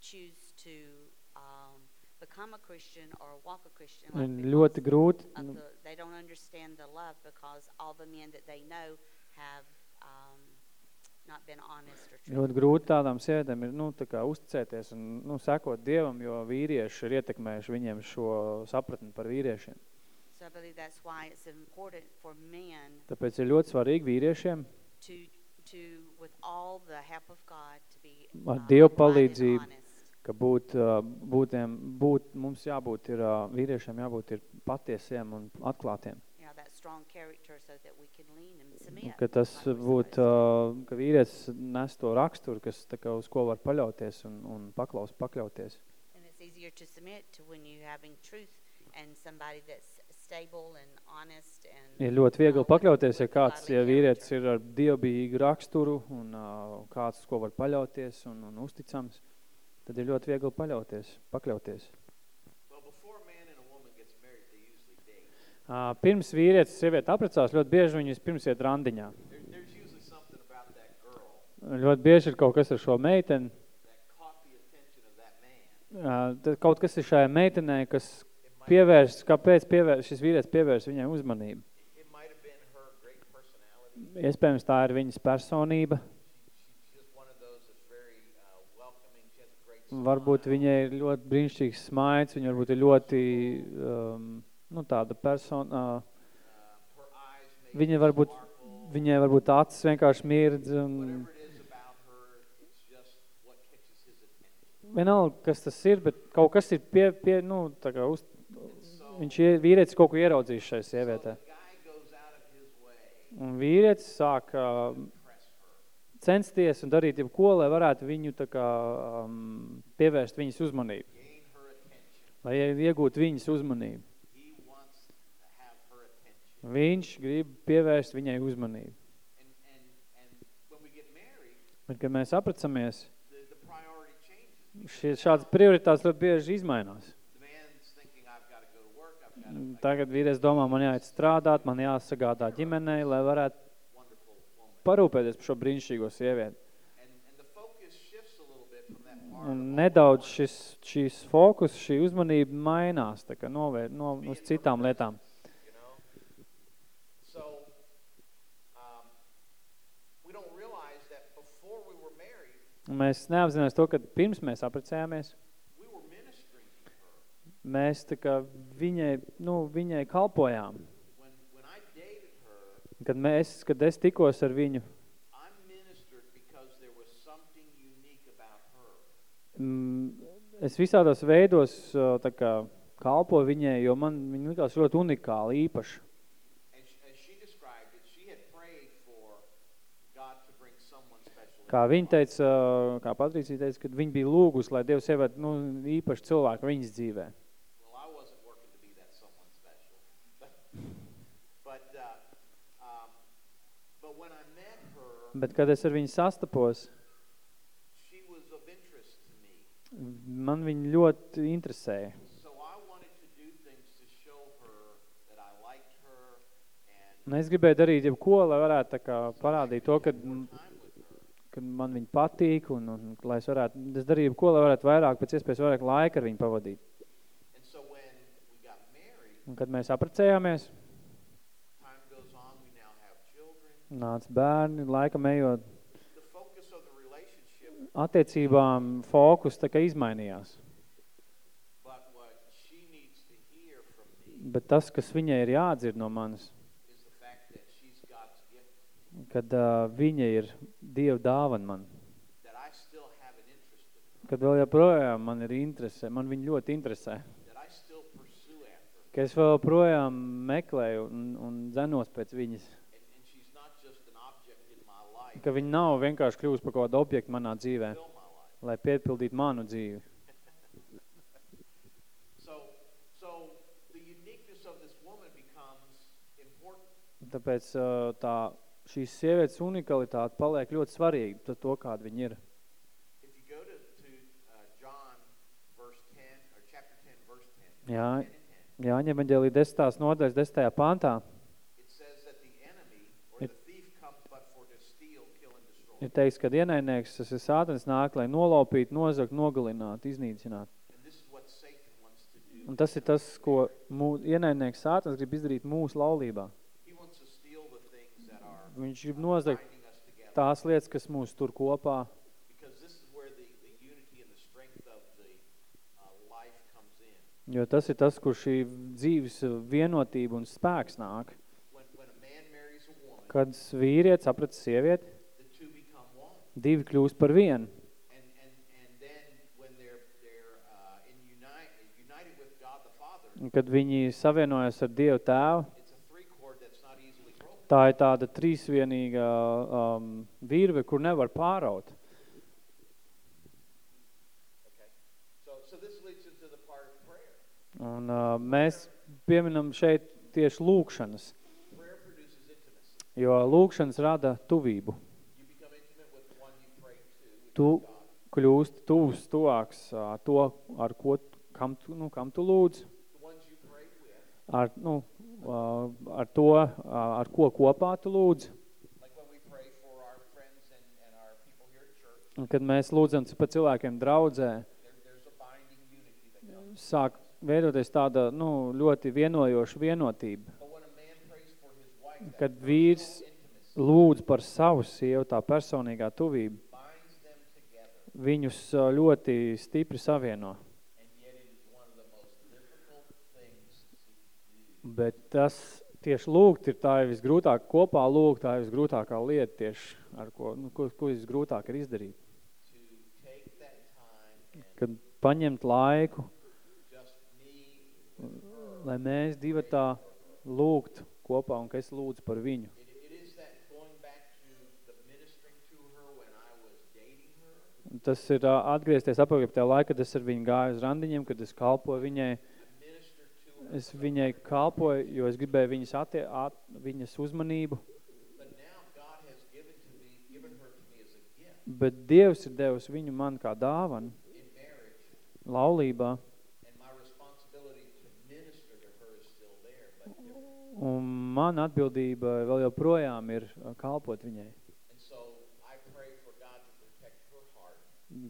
[SPEAKER 4] choose to um, become a Christian or walk a Christian life
[SPEAKER 2] Un ļoti grūti,
[SPEAKER 4] the, they don't understand the love because all the men that they know have um, not been honest or
[SPEAKER 2] ļoti
[SPEAKER 4] truthful.
[SPEAKER 2] grūti tādām sievietēm ir, nu, tā kā uzticēties un, nu, sekot Dievam, jo vīrieši ir ietekmējuši viņiem šo sapratni par vīriešiem.
[SPEAKER 4] So I believe that's why it's important for men
[SPEAKER 2] Tāpēc ir ļoti svarīgi vīriešiem
[SPEAKER 4] to to with all the help of God to be
[SPEAKER 2] Ar
[SPEAKER 4] uh, and
[SPEAKER 2] palīdzību. ka būt, ā, būtiem, būt, mums jābūt ir, ā, vīriešiem jābūt ir patiesiem un atklātiem. Ka tas būtu,
[SPEAKER 4] to.
[SPEAKER 2] ka vīrietis nes to raksturu, kas tā kā uz ko var paļauties un, un paklaus, pakļauties.
[SPEAKER 4] And it's easier to submit to when you're having truth and somebody that's stable and honest and
[SPEAKER 2] Ir ļoti viegli
[SPEAKER 4] uh, with-
[SPEAKER 2] pakļauties, ja kāds, ja vīrietis ir ar dievbijīgu raksturu un ā, kāds, uz ko var paļauties un, un uzticams, tad ir ļoti viegli paļauties, pakļauties.
[SPEAKER 3] Well, before a man and a woman gets married, they usually date.
[SPEAKER 2] Ā, Pirms vīrietis sieviete aprecās, ļoti bieži viņi vispirms iet randiņā. Ļoti bieži ir kaut kas ar šo meiteni, tad kaut kas ir šajā meitenē, kas pievērš, kāpēc pievērš, šis vīrietis pievērš viņai uzmanību. Iespējams, tā ir viņas personība. Varbūt viņai ir ļoti brīnišķīgs smaids, viņa varbūt ir ļoti, um, nu, tāda persona, viņa varbūt, viņai varbūt acis vienkārši mirdz un vienalga, kas tas ir, bet kaut kas ir pie, pie nu, tā kā uz, viņš ir, vīrietis kaut ko ieraudzījis šai sievietē. Un vīrietis sāk uh, censties un darīt jebko, lai varētu viņu tā kā um, pievērst viņas uzmanību, lai iegūtu viņas uzmanību.
[SPEAKER 3] He wants to have her attention.
[SPEAKER 2] Viņš grib pievērst viņai uzmanību. Bet, kad mēs apracamies, šie, šādas prioritātes ļoti bieži izmainās. Tagad vīrietis domā, man jāiet strādāt, man jāsagādā ģimenei, lai varētu parūpēties par šo brīnišķīgo sievieti. Un nedaudz šis, šīs fokus, šī uzmanība mainās, tā kā novēr, no, uz citām lietām.
[SPEAKER 3] you know? So, um, we don't realize that before we were married,
[SPEAKER 2] Un mēs neapzināmies to, ka pirms mēs aprecējāmies, mēs tā kā viņai, nu, viņai kalpojām. Kad, mēs, kad es tikos ar viņu, mm, es visādos veidos uh, tā kā kalpoju viņai, jo man viņa likās ļoti unikāli, īpaši.
[SPEAKER 3] And sh- as she described it, she had prayed for God to bring someone special.
[SPEAKER 2] Kā viņa teica, kā Patricija teica, kad viņa bija lūgus, lai Dievs ieved nu, īpaši cilvēku viņas dzīvē.
[SPEAKER 3] Uh, um,
[SPEAKER 2] Bet, kad es ar viņu sastapos, man viņa ļoti interesēja. Un es gribēju darīt jebko, lai varētu tā kā parādīt to, kad, kad man viņa patīk un, un lai es varētu, es darīju jebko, lai varētu vairāk, pēc iespējas vairāk laika ar viņu pavadīt.
[SPEAKER 3] So married,
[SPEAKER 2] Un kad mēs
[SPEAKER 3] children.
[SPEAKER 2] nāca bērni, laikam ejot, attiecībām fokus tā kā izmainījās. Bet tas, kas viņai ir jādzird no manis,
[SPEAKER 3] is the fact that she's God's gift,
[SPEAKER 2] kad uh, viņa ir Dieva dāvana man, kad vēl joprojām man ir interese, man viņa ļoti interesē, ka es vēl projām meklēju un, un dzenos pēc viņas, ka viņa nav vienkārši kļūst par kādu objektu manā dzīvē, lai piepildītu manu dzīvi. Tāpēc tā, šīs sievietes unikalitāte paliek ļoti svarīga, to, to kāda viņa ir.
[SPEAKER 3] Uh, John verse 10, or chapter 10, verse 10,
[SPEAKER 2] Jā,
[SPEAKER 3] 10 and 10,
[SPEAKER 2] Jāņa evaņģēlī 10. nodaļas 10. pantā
[SPEAKER 3] destroy.
[SPEAKER 2] ir teiks, ka ienaidnieks, tas ir sātans nāk, lai nolaupītu, nozagt, nogalināt, iznīcināt. Un tas ir tas, ko mū, ienaidnieks sātans grib izdarīt mūsu laulībā.
[SPEAKER 3] He wants to steal the things that are
[SPEAKER 2] Viņš grib nozagt tās lietas, kas mūs tur kopā, jo tas ir tas, kur šī dzīves vienotība un spēks nāk. Kad vīrietis apret sievieti, divi kļūst par vienu. Kad viņi savienojas ar Dievu tēvu,
[SPEAKER 3] it's a three chord that's not easily broken.
[SPEAKER 2] Tā ir tāda trīsvienīga um, virve, kur nevar pāraut. Un uh, mēs pieminam šeit tieši lūkšanas, jo lūkšanas rada tuvību. Tu kļūst tuvs, tuvāks uh, to, ar ko, kam tu, nu, kam tu lūdz, ar, nu, ar to, uh, ar ko kopā tu lūdz. Un kad mēs lūdzam par cilvēkiem draudzē, sāk veidoties tāda, nu, ļoti vienojoša vienotība. Kad vīrs lūdz par savu sievu, tā personīgā tuvība, viņus ā, ļoti stipri savieno.
[SPEAKER 3] and yet it is one of the most difficult things to do.
[SPEAKER 2] Bet tas tieši lūgt ir tā ir visgrūtāk, kopā lūgt, tā ir visgrūtākā lieta tieši, ar ko, nu, ko, ko visgrūtāk ir izdarīt. Kad paņemt laiku, lai mēs divi tā lūgt kopā un ka es lūdzu par viņu. Tas ir atgriezties apakaļ pie tā laika, kad es ar viņu gāju uz randiņiem, kad es kalpoju viņai,
[SPEAKER 3] her
[SPEAKER 2] es viņai kalpoju, jo es gribēju viņas, attie, at, viņas uzmanību, bet Dievs ir devis viņu man kā dāvanu. Laulībā, un man atbildība vēl joprojām ir ā, kalpot viņai.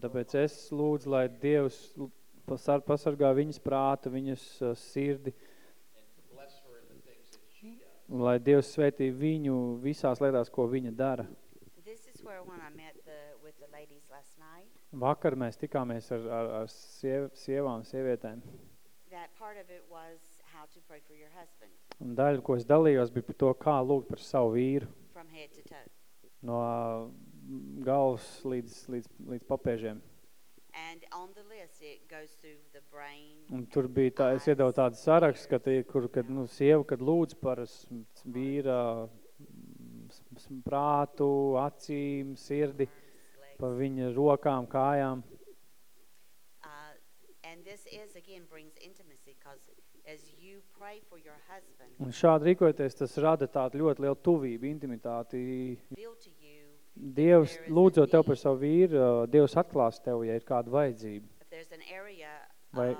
[SPEAKER 2] Tāpēc es lūdzu, lai Dievs pasargā viņas prāta, viņas ā, sirdi, lai Dievs svētī viņu visās lietās, ko viņa dara. Vakar mēs tikāmies ar, ar, ar siev, sievām, sievietēm. Un daļa, ko es dalījos, bija par to, kā lūgt par savu vīru. No mm, galvas līdz, līdz, līdz papēžiem. Un tur bija tā, es iedevu tādu sarakstu, ka tie, kur, kad, nu, sieva, kad lūdz par vīra prātu, acīm, sirdi, pa viņa rokām, kājām.
[SPEAKER 4] Uh, and this is, again, brings intimacy because as you pray for your husband,
[SPEAKER 2] Un šādi rīkojoties, tas rada tādu ļoti lielu tuvību, intimitāti. Dievs, lūdzot tev par savu vīru, Dievs atklās tev, ja ir kāda vajadzība. Vai-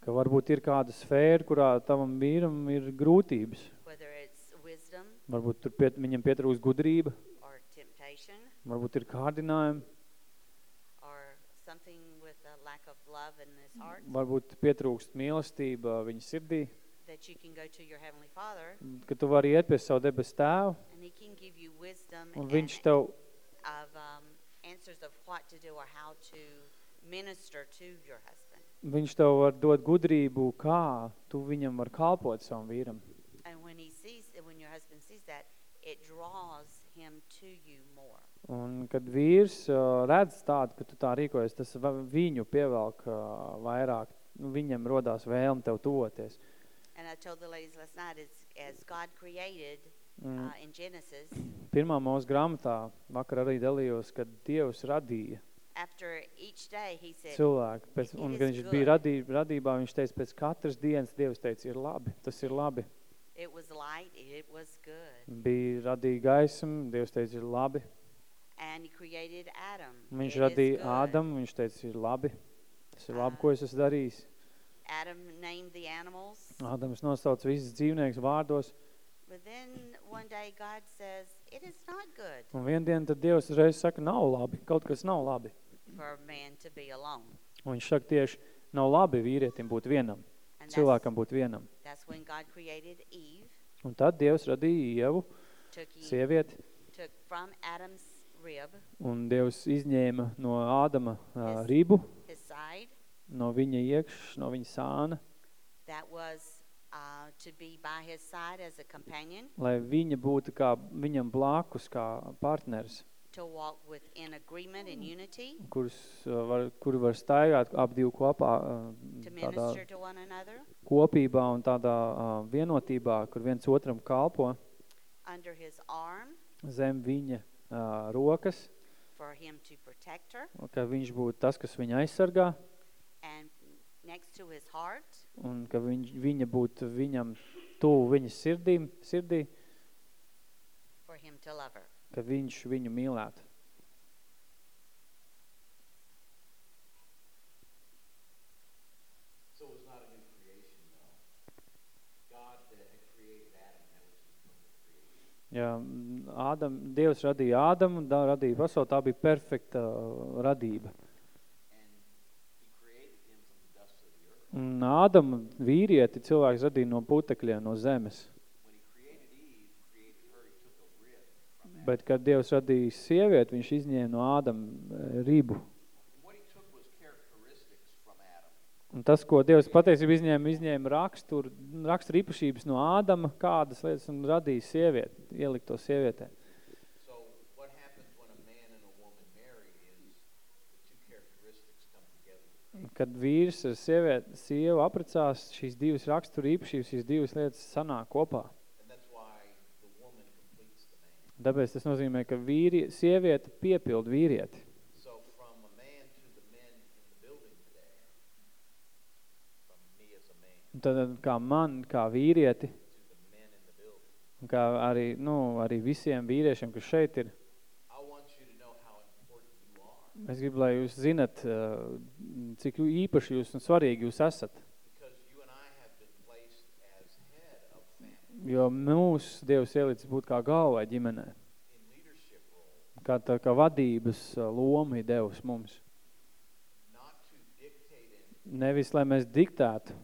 [SPEAKER 2] Ka varbūt ir kāda sfēra, kurā tavam vīram ir grūtības. Varbūt tur piet, viņam pietrūks gudrība, varbūt ir kārdinājumi, varbūt pietrūkst mīlestība viņa sirdī,
[SPEAKER 4] that you can go to your Heavenly Father
[SPEAKER 2] ka tu vari iet pie savu debes tēvu,
[SPEAKER 4] and he can give you wisdom
[SPEAKER 2] un
[SPEAKER 4] and
[SPEAKER 2] viņš tev,
[SPEAKER 4] of um, answers of what to do or how to minister to your husband.
[SPEAKER 2] viņš tev var dot gudrību, kā tu viņam var kalpot savam vīram.
[SPEAKER 4] And when he sees, when your husband sees that, it draws him to you more.
[SPEAKER 2] Un kad vīrs uh, redz tādu, ka tu tā rīkojies, tas viņu pievelk uh, vairāk, nu, viņam rodās vēlme tev tuvoties.
[SPEAKER 4] Uh,
[SPEAKER 2] Pirmā mūsu grāmatā vakar arī dalījos, kad Dievs radīja
[SPEAKER 4] after each day he said,
[SPEAKER 2] cilvēku. Pēc, un, kad viņš bija radī, radībā, viņš teica, pēc katras dienas Dievs teica, ir labi, tas ir labi.
[SPEAKER 4] it was light, it was good.
[SPEAKER 2] Bija radīja gaismu, Dievs teica, ir labi.
[SPEAKER 4] And he created Adam.
[SPEAKER 2] Viņš
[SPEAKER 4] It
[SPEAKER 2] radīja. Ādamu, viņš teica, ir labi. Tas ir labi,
[SPEAKER 4] Ah.
[SPEAKER 2] ko es esmu darījis.
[SPEAKER 4] Adam named the animals.
[SPEAKER 2] Ādams nosauc visus dzīvniekus vārdos.
[SPEAKER 4] But then one day God says, it is not good
[SPEAKER 2] Un vien dienu tad Dievs uzreiz saka, nav labi, kaut kas nav labi.
[SPEAKER 4] for man to be alone.
[SPEAKER 2] Un viņš saka tieši, nav labi vīrietim būt vienam,
[SPEAKER 4] And
[SPEAKER 2] cilvēkam būt vienam.
[SPEAKER 4] that's when God created Eve,
[SPEAKER 2] Un tad Dievs radīja Ievu, sievieti,
[SPEAKER 4] took from Adam's rib,
[SPEAKER 2] un Dievs izņēma no Ādama uh,
[SPEAKER 4] Yes.
[SPEAKER 2] ribu,
[SPEAKER 4] his side,
[SPEAKER 2] no viņa iekš, no viņa sāna,
[SPEAKER 4] that was uh, to be by his side as a companion,
[SPEAKER 2] lai viņa būtu kā viņam blakus, kā partneris,
[SPEAKER 4] to walk with in agreement and unity,
[SPEAKER 2] kurus uh, var, kuri var staigāt ap divu kopā, uh,
[SPEAKER 4] to
[SPEAKER 2] tādā
[SPEAKER 4] to one another.
[SPEAKER 2] kopībā un tādā uh, vienotībā, kur viens otram kalpo.
[SPEAKER 4] Under his arm.
[SPEAKER 2] Zem viņa uh, rokas,
[SPEAKER 4] for him to protect her,
[SPEAKER 2] ka viņš būtu tas, kas viņu aizsargā,
[SPEAKER 4] and next to his heart
[SPEAKER 2] un ka viņš, viņa būtu viņam tuvu viņas sirdīm, sirdī,
[SPEAKER 4] for him to love her.
[SPEAKER 2] ka viņš viņu mīlētu.
[SPEAKER 3] So it was not a new creation, though. God that had created Adam, that was his perfect creation.
[SPEAKER 2] Ja Ādam, Dievs radīja Ādamu, da, radīja pasauli, tā bija perfekta uh, radība.
[SPEAKER 3] And he created him from the dust of the earth.
[SPEAKER 2] Un Ādamu vīrieti cilvēks radīja no putekļiem, no zemes. Bet, kad Dievs radīja sievieti, viņš izņēma no Ādama eh, ribu. Un tas, ko Dievs patiesībā izņēma, izņēma rakstur, rakstur īpašības no Ādama, kādas lietas un radīja sievieti, ielikt to sievietē.
[SPEAKER 3] So what happens when a man and a woman marry is the two characteristics come together.
[SPEAKER 2] Kad vīrs ar sievieti, sievu aprecās, šīs divas rakstura īpašības, šīs divas lietas sanāk kopā. Tāpēc tas nozīmē, ka vīri, sieviete piepild vīrieti.
[SPEAKER 3] So
[SPEAKER 2] tad kā man, kā vīrieti, kā arī, nu, arī visiem vīriešiem, kas šeit ir,
[SPEAKER 3] I want you to know how important you are.
[SPEAKER 2] Es gribu, lai jūs zinat, uh, cik īpaši jūs un svarīgi jūs esat. Jo mūs Dievs ielicis būt kā galvai ģimenē. Kā, tā, kā vadības uh, loma ir devis mums. Nevis, lai mēs diktētu,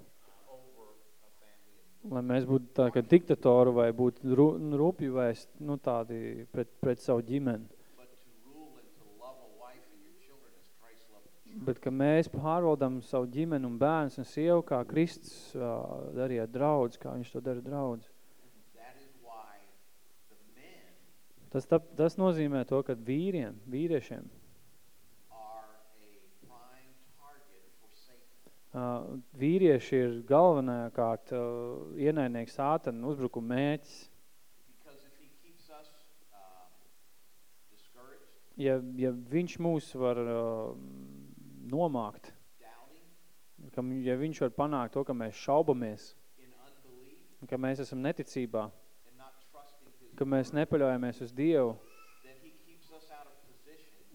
[SPEAKER 2] lai mēs būtu tā kā diktatori vai būtu ru, rupji vai nu, tādi pret, pret savu ģimeni.
[SPEAKER 3] but to rule and to love a wife and your children as Christ loved the church.
[SPEAKER 2] Bet, ka mēs pārvaldam savu ģimeni un bērns un sievu, kā Kristus uh, darīja draudz, kā viņš to dara draudz. Tas, tā, tas nozīmē to, ka vīriem, vīriešiem, uh, vīrieši ir galvenā kārt uh, ienaidnieks sātana uzbrukuma mēķis. Ja, ja viņš mūs var uh, nomākt, ka, ja viņš var panākt to, ka mēs šaubamies, ka mēs esam neticībā, ka mēs nepaļaujamies uz Dievu,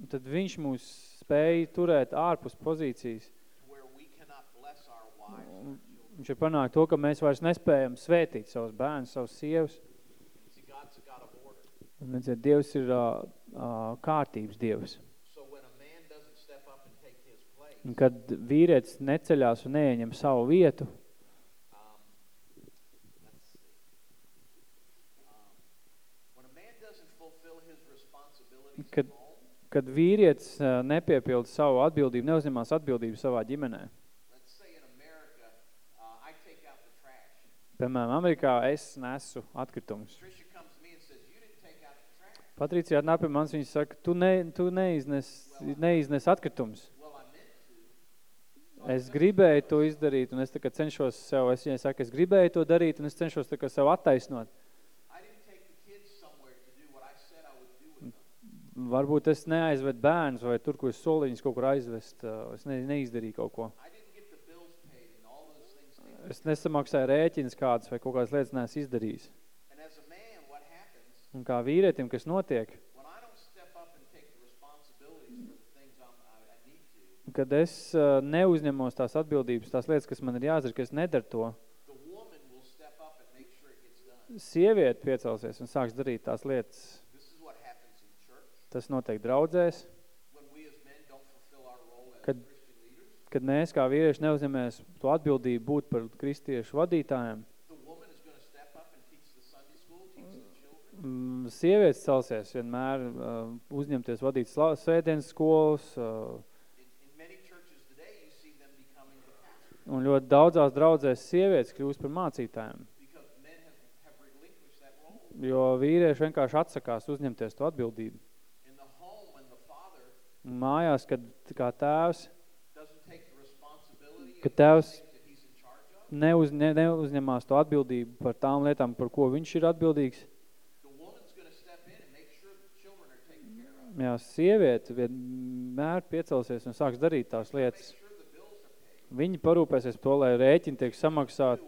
[SPEAKER 2] tad viņš mūs spēja turēt ārpus pozīcijas. Viņš ir panākt to, ka mēs vairs nespējam svētīt savus bērnus, savus sievas. Un, redziet, Dievs ir uh, uh, kārtības Dievs.
[SPEAKER 3] So when a man doesn't step up and take his place,
[SPEAKER 2] Un kad vīrietis neceļās un neieņem savu vietu, Kad- kad vīrietis nepiepilda savu atbildību, neuzņemās atbildību savā ģimenē. Piemēram, Amerikā es nesu atkritumus. Patricija atnāk pie manis, viņa saka, tu, ne, tu neiznes, neiznes atkritumus.
[SPEAKER 3] Well, I meant to.
[SPEAKER 2] Es gribēju to izdarīt, un es tā kā cenšos sev, es viņai saku, es gribēju to darīt, un es cenšos tā kā sev attaisnot. Varbūt es neaizvedu bērnus, vai tur, kur es soliņus kaut kur aizvest, uh, es ne, neizdarīju kaut ko. Es nesamaksāju rēķinas kādas, vai kaut kādas lietas neesmu izdarījis. Un kā vīrietim, kas notiek,
[SPEAKER 3] when I don't step up and take the responsibilities for the things I'm, I, I need to,
[SPEAKER 2] kad es uh, neuzņemos tās atbildības, tās lietas, kas man ir jāzara, ka es nedaru to, sieviete piecelsies un sāks darīt tās lietas. Tas notiek draudzēs, Kad- kad mēs kā vīrieši neuzņemamies to atbildību būt par kristiešu vadītājiem. Mm, Sievietes celsies vienmēr uh, uzņemties vadīt svētdienas skolas, uh,
[SPEAKER 3] In, in many churches today, you see them becoming the pastor
[SPEAKER 2] un ļoti daudzās draudzēs sievietes kļūst par mācītājiem, jo vīrieši vienkārši atsakās uzņemties to atbildību. Un Mājās, kad kā tēvs
[SPEAKER 3] the
[SPEAKER 2] tēvs- neuz, ne, neuzņemās to atbildību par tām lietām, par ko viņš ir atbildīgs, jā, sieviete vienmēr piecelsies un sāks darīt tās lietas.
[SPEAKER 3] sure the bills are paid.
[SPEAKER 2] Viņi parūpēsies par to, lai rēķini tiek samaksāti.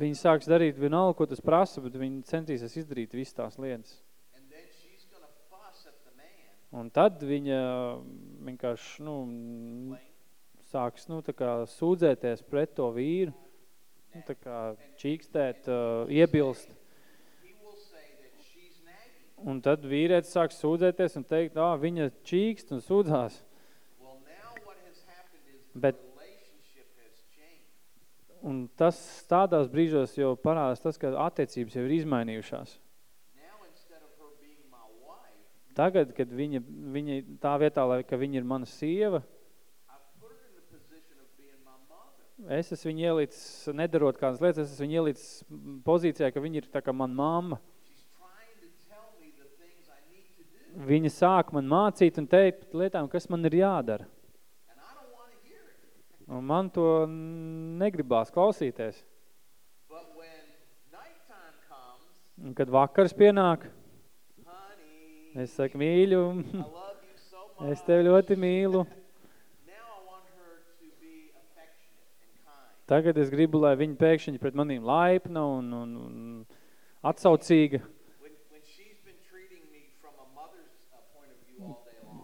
[SPEAKER 2] Viņi sāks darīt vienalga, ko tas prasa, bet viņi centīsies izdarīt visas tās lietas. Un tad viņa vienkārši, nu, sāks, nu, tā kā sūdzēties pret to vīru, nu, tā kā čīkstēt, uh, iebilst. Un tad vīrietis sāks sūdzēties un teikt, ā, viņa čīkst un sūdzās.
[SPEAKER 3] Well, now what has happened is the
[SPEAKER 2] Bet-. Un tas tādās brīžos jau parādās tas, ka attiecības jau ir izmainījušās. Tagad, kad viņa, viņa tā vietā, lai, ka viņa ir mana sieva, es esmu viņu ielicis, nedarot kādas lietas, es esmu viņu ielicis pozīcijā, ka viņa ir tā kā man mamma. Viņa sāk man mācīt un teikt lietām, kas man ir jādara.
[SPEAKER 3] and I don't want to hear it.
[SPEAKER 2] Un man to negribās klausīties. Un kad vakars pienāk, es saku, mīļu, es tevi ļoti mīlu. Tagad es gribu, lai viņa pēkšņi pret manīm laipna un, un, un atsaucīga,
[SPEAKER 3] uh,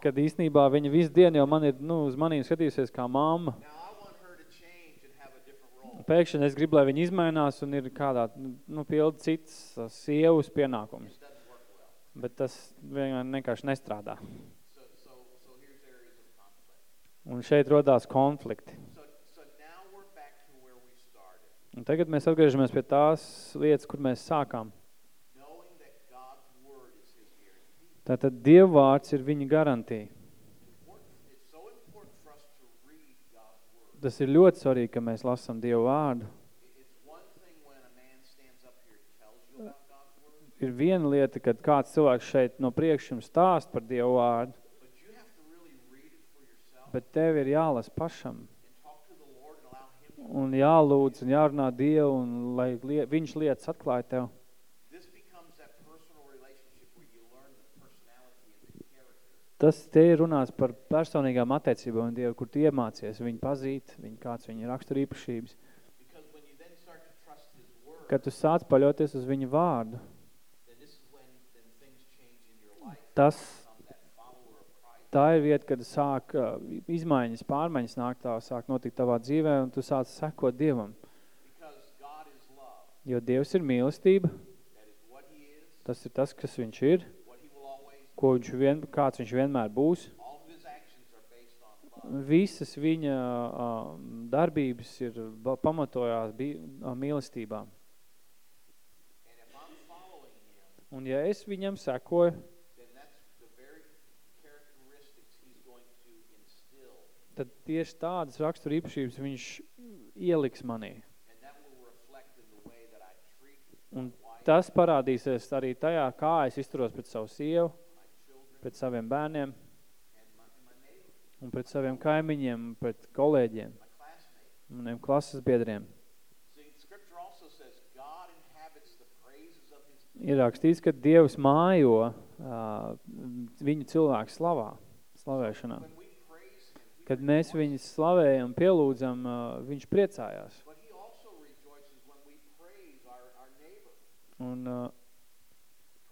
[SPEAKER 2] kad īstenībā viņa visu dienu jau man ir, nu, uz manīm skatījusies kā mamma.
[SPEAKER 3] Now I want her to change and have a different role.
[SPEAKER 2] Pēkšņi es gribu, lai viņa izmainās un ir kādā, nu, pilda cits uh, sievas pienākums. Bet tas vienkārši vienkārši nestrādā. Un šeit rodās konflikti. Un tagad mēs atgriežamies pie tās lietas, kur mēs sākām. Tātad Dievvārds ir viņa garantija.
[SPEAKER 3] Important, it's so
[SPEAKER 2] Tas ir ļoti svarīgi, ka mēs lasām Dievu vārdu. Ir viena lieta, kad kāds cilvēks šeit no priekš jums stāst par Dievu vārdu, bet tev ir jālas pašam. Un jālūdz un jārunā Dievu, un lai lie, viņš lietas atklāja tev.
[SPEAKER 3] This becomes that personal relationship where you learn the personality and the character.
[SPEAKER 2] Tas te ir runāts par personīgām attiecībām un Dievu, kur tu iemācies viņu pazīt, viņu, kāds viņa rakstura īpašības. Kad tu sāc paļauties uz viņu vārdu, tas, tā ir vieta, kad sāk uh, izmaiņas, pārmaiņas nāk tā, sāk notikt tavā dzīvē, un tu sāc sekot Dievam. Jo Dievs ir mīlestība, tas ir tas, kas viņš ir,
[SPEAKER 3] what He will always be.
[SPEAKER 2] Ko viņš vien, kāds viņš vienmēr būs. Visas viņa darbības ir pamatojās mīlestībā. Un ja es viņam sekoju, tad tieši tādas rakstura īpašības viņš ieliks manī. Un tas parādīsies arī tajā, kā es izturos pret savu sievu, pret saviem bērniem, un pret saviem kaimiņiem, un pret kolēģiem, maniem klases biedriem. Ir rakstīts, ka Dievs mājo uh, viņu cilvēku slavā, slavēšanā. Kad mēs viņu slavējam, pielūdzam, uh, viņš priecājās.
[SPEAKER 3] But he also rejoices when we praise our, our neighbor.
[SPEAKER 2] Un, uh,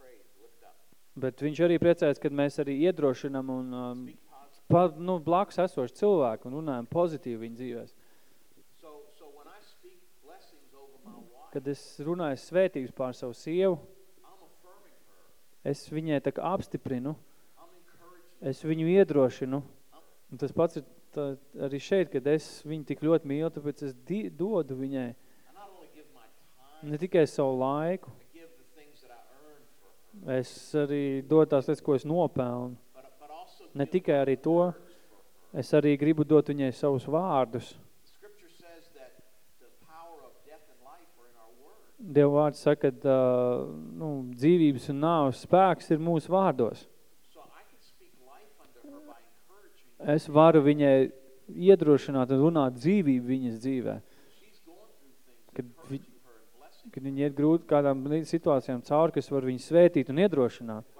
[SPEAKER 3] Praise, lift up.
[SPEAKER 2] Bet viņš arī priecājas, kad mēs arī iedrošinam un um, pa, nu, blakus esoši cilvēku un runājam pozitīvi viņa dzīvēs. Kad es runāju svētības pār savu sievu, es viņai tā kā apstiprinu, es viņu iedrošinu. Un tas pats ir tā, arī šeit, kad es viņu tik ļoti mīlu, tāpēc es di, dodu viņai ne tikai savu laiku,
[SPEAKER 3] I give the things that I earned for her,
[SPEAKER 2] es arī dodu tās lietas, ko es nopelnu. Ne tikai arī to, es arī gribu dot viņai savus vārdus. Dieva vārds saka, ka nu, dzīvības un nāves spēks ir mūsu vārdos. Es varu viņai iedrošināt un runāt dzīvību viņas dzīvē.
[SPEAKER 3] She's going through things,
[SPEAKER 2] Kad, vi,
[SPEAKER 3] encouraging her and blessing
[SPEAKER 2] kad viņi iet grūti kādām situācijām cauri, kas var viņu svētīt un iedrošināt.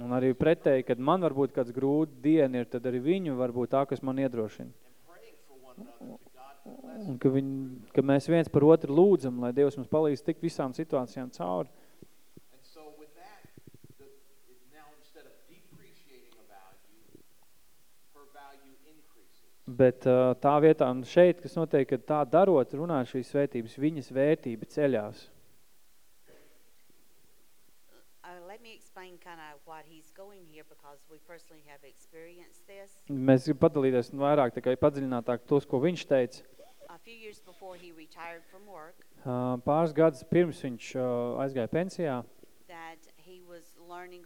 [SPEAKER 2] Un arī pretēji, kad man varbūt kāds grūti diena ir, tad arī viņu varbūt tā, kas man iedrošina. Un ka, viņi, ka mēs viens par otru lūdzam, lai Dievs mums palīdz tikt visām situācijām cauri.
[SPEAKER 3] And so with that, the, it now instead of depreciating a value, her value increases.
[SPEAKER 2] Bet uh, tā vietā un šeit, kas notiek, ka tā darot, runā šīs svētības, viņas vērtība ceļās.
[SPEAKER 4] Uh, let me explain kind of what he's going here because we personally have experienced this.
[SPEAKER 2] Mēs gribam padalīties vairāk, tā kā padziļinātāk tos, ko viņš teica.
[SPEAKER 4] Work,
[SPEAKER 2] Uh, pāris gadus pirms viņš uh, aizgāja pensijā,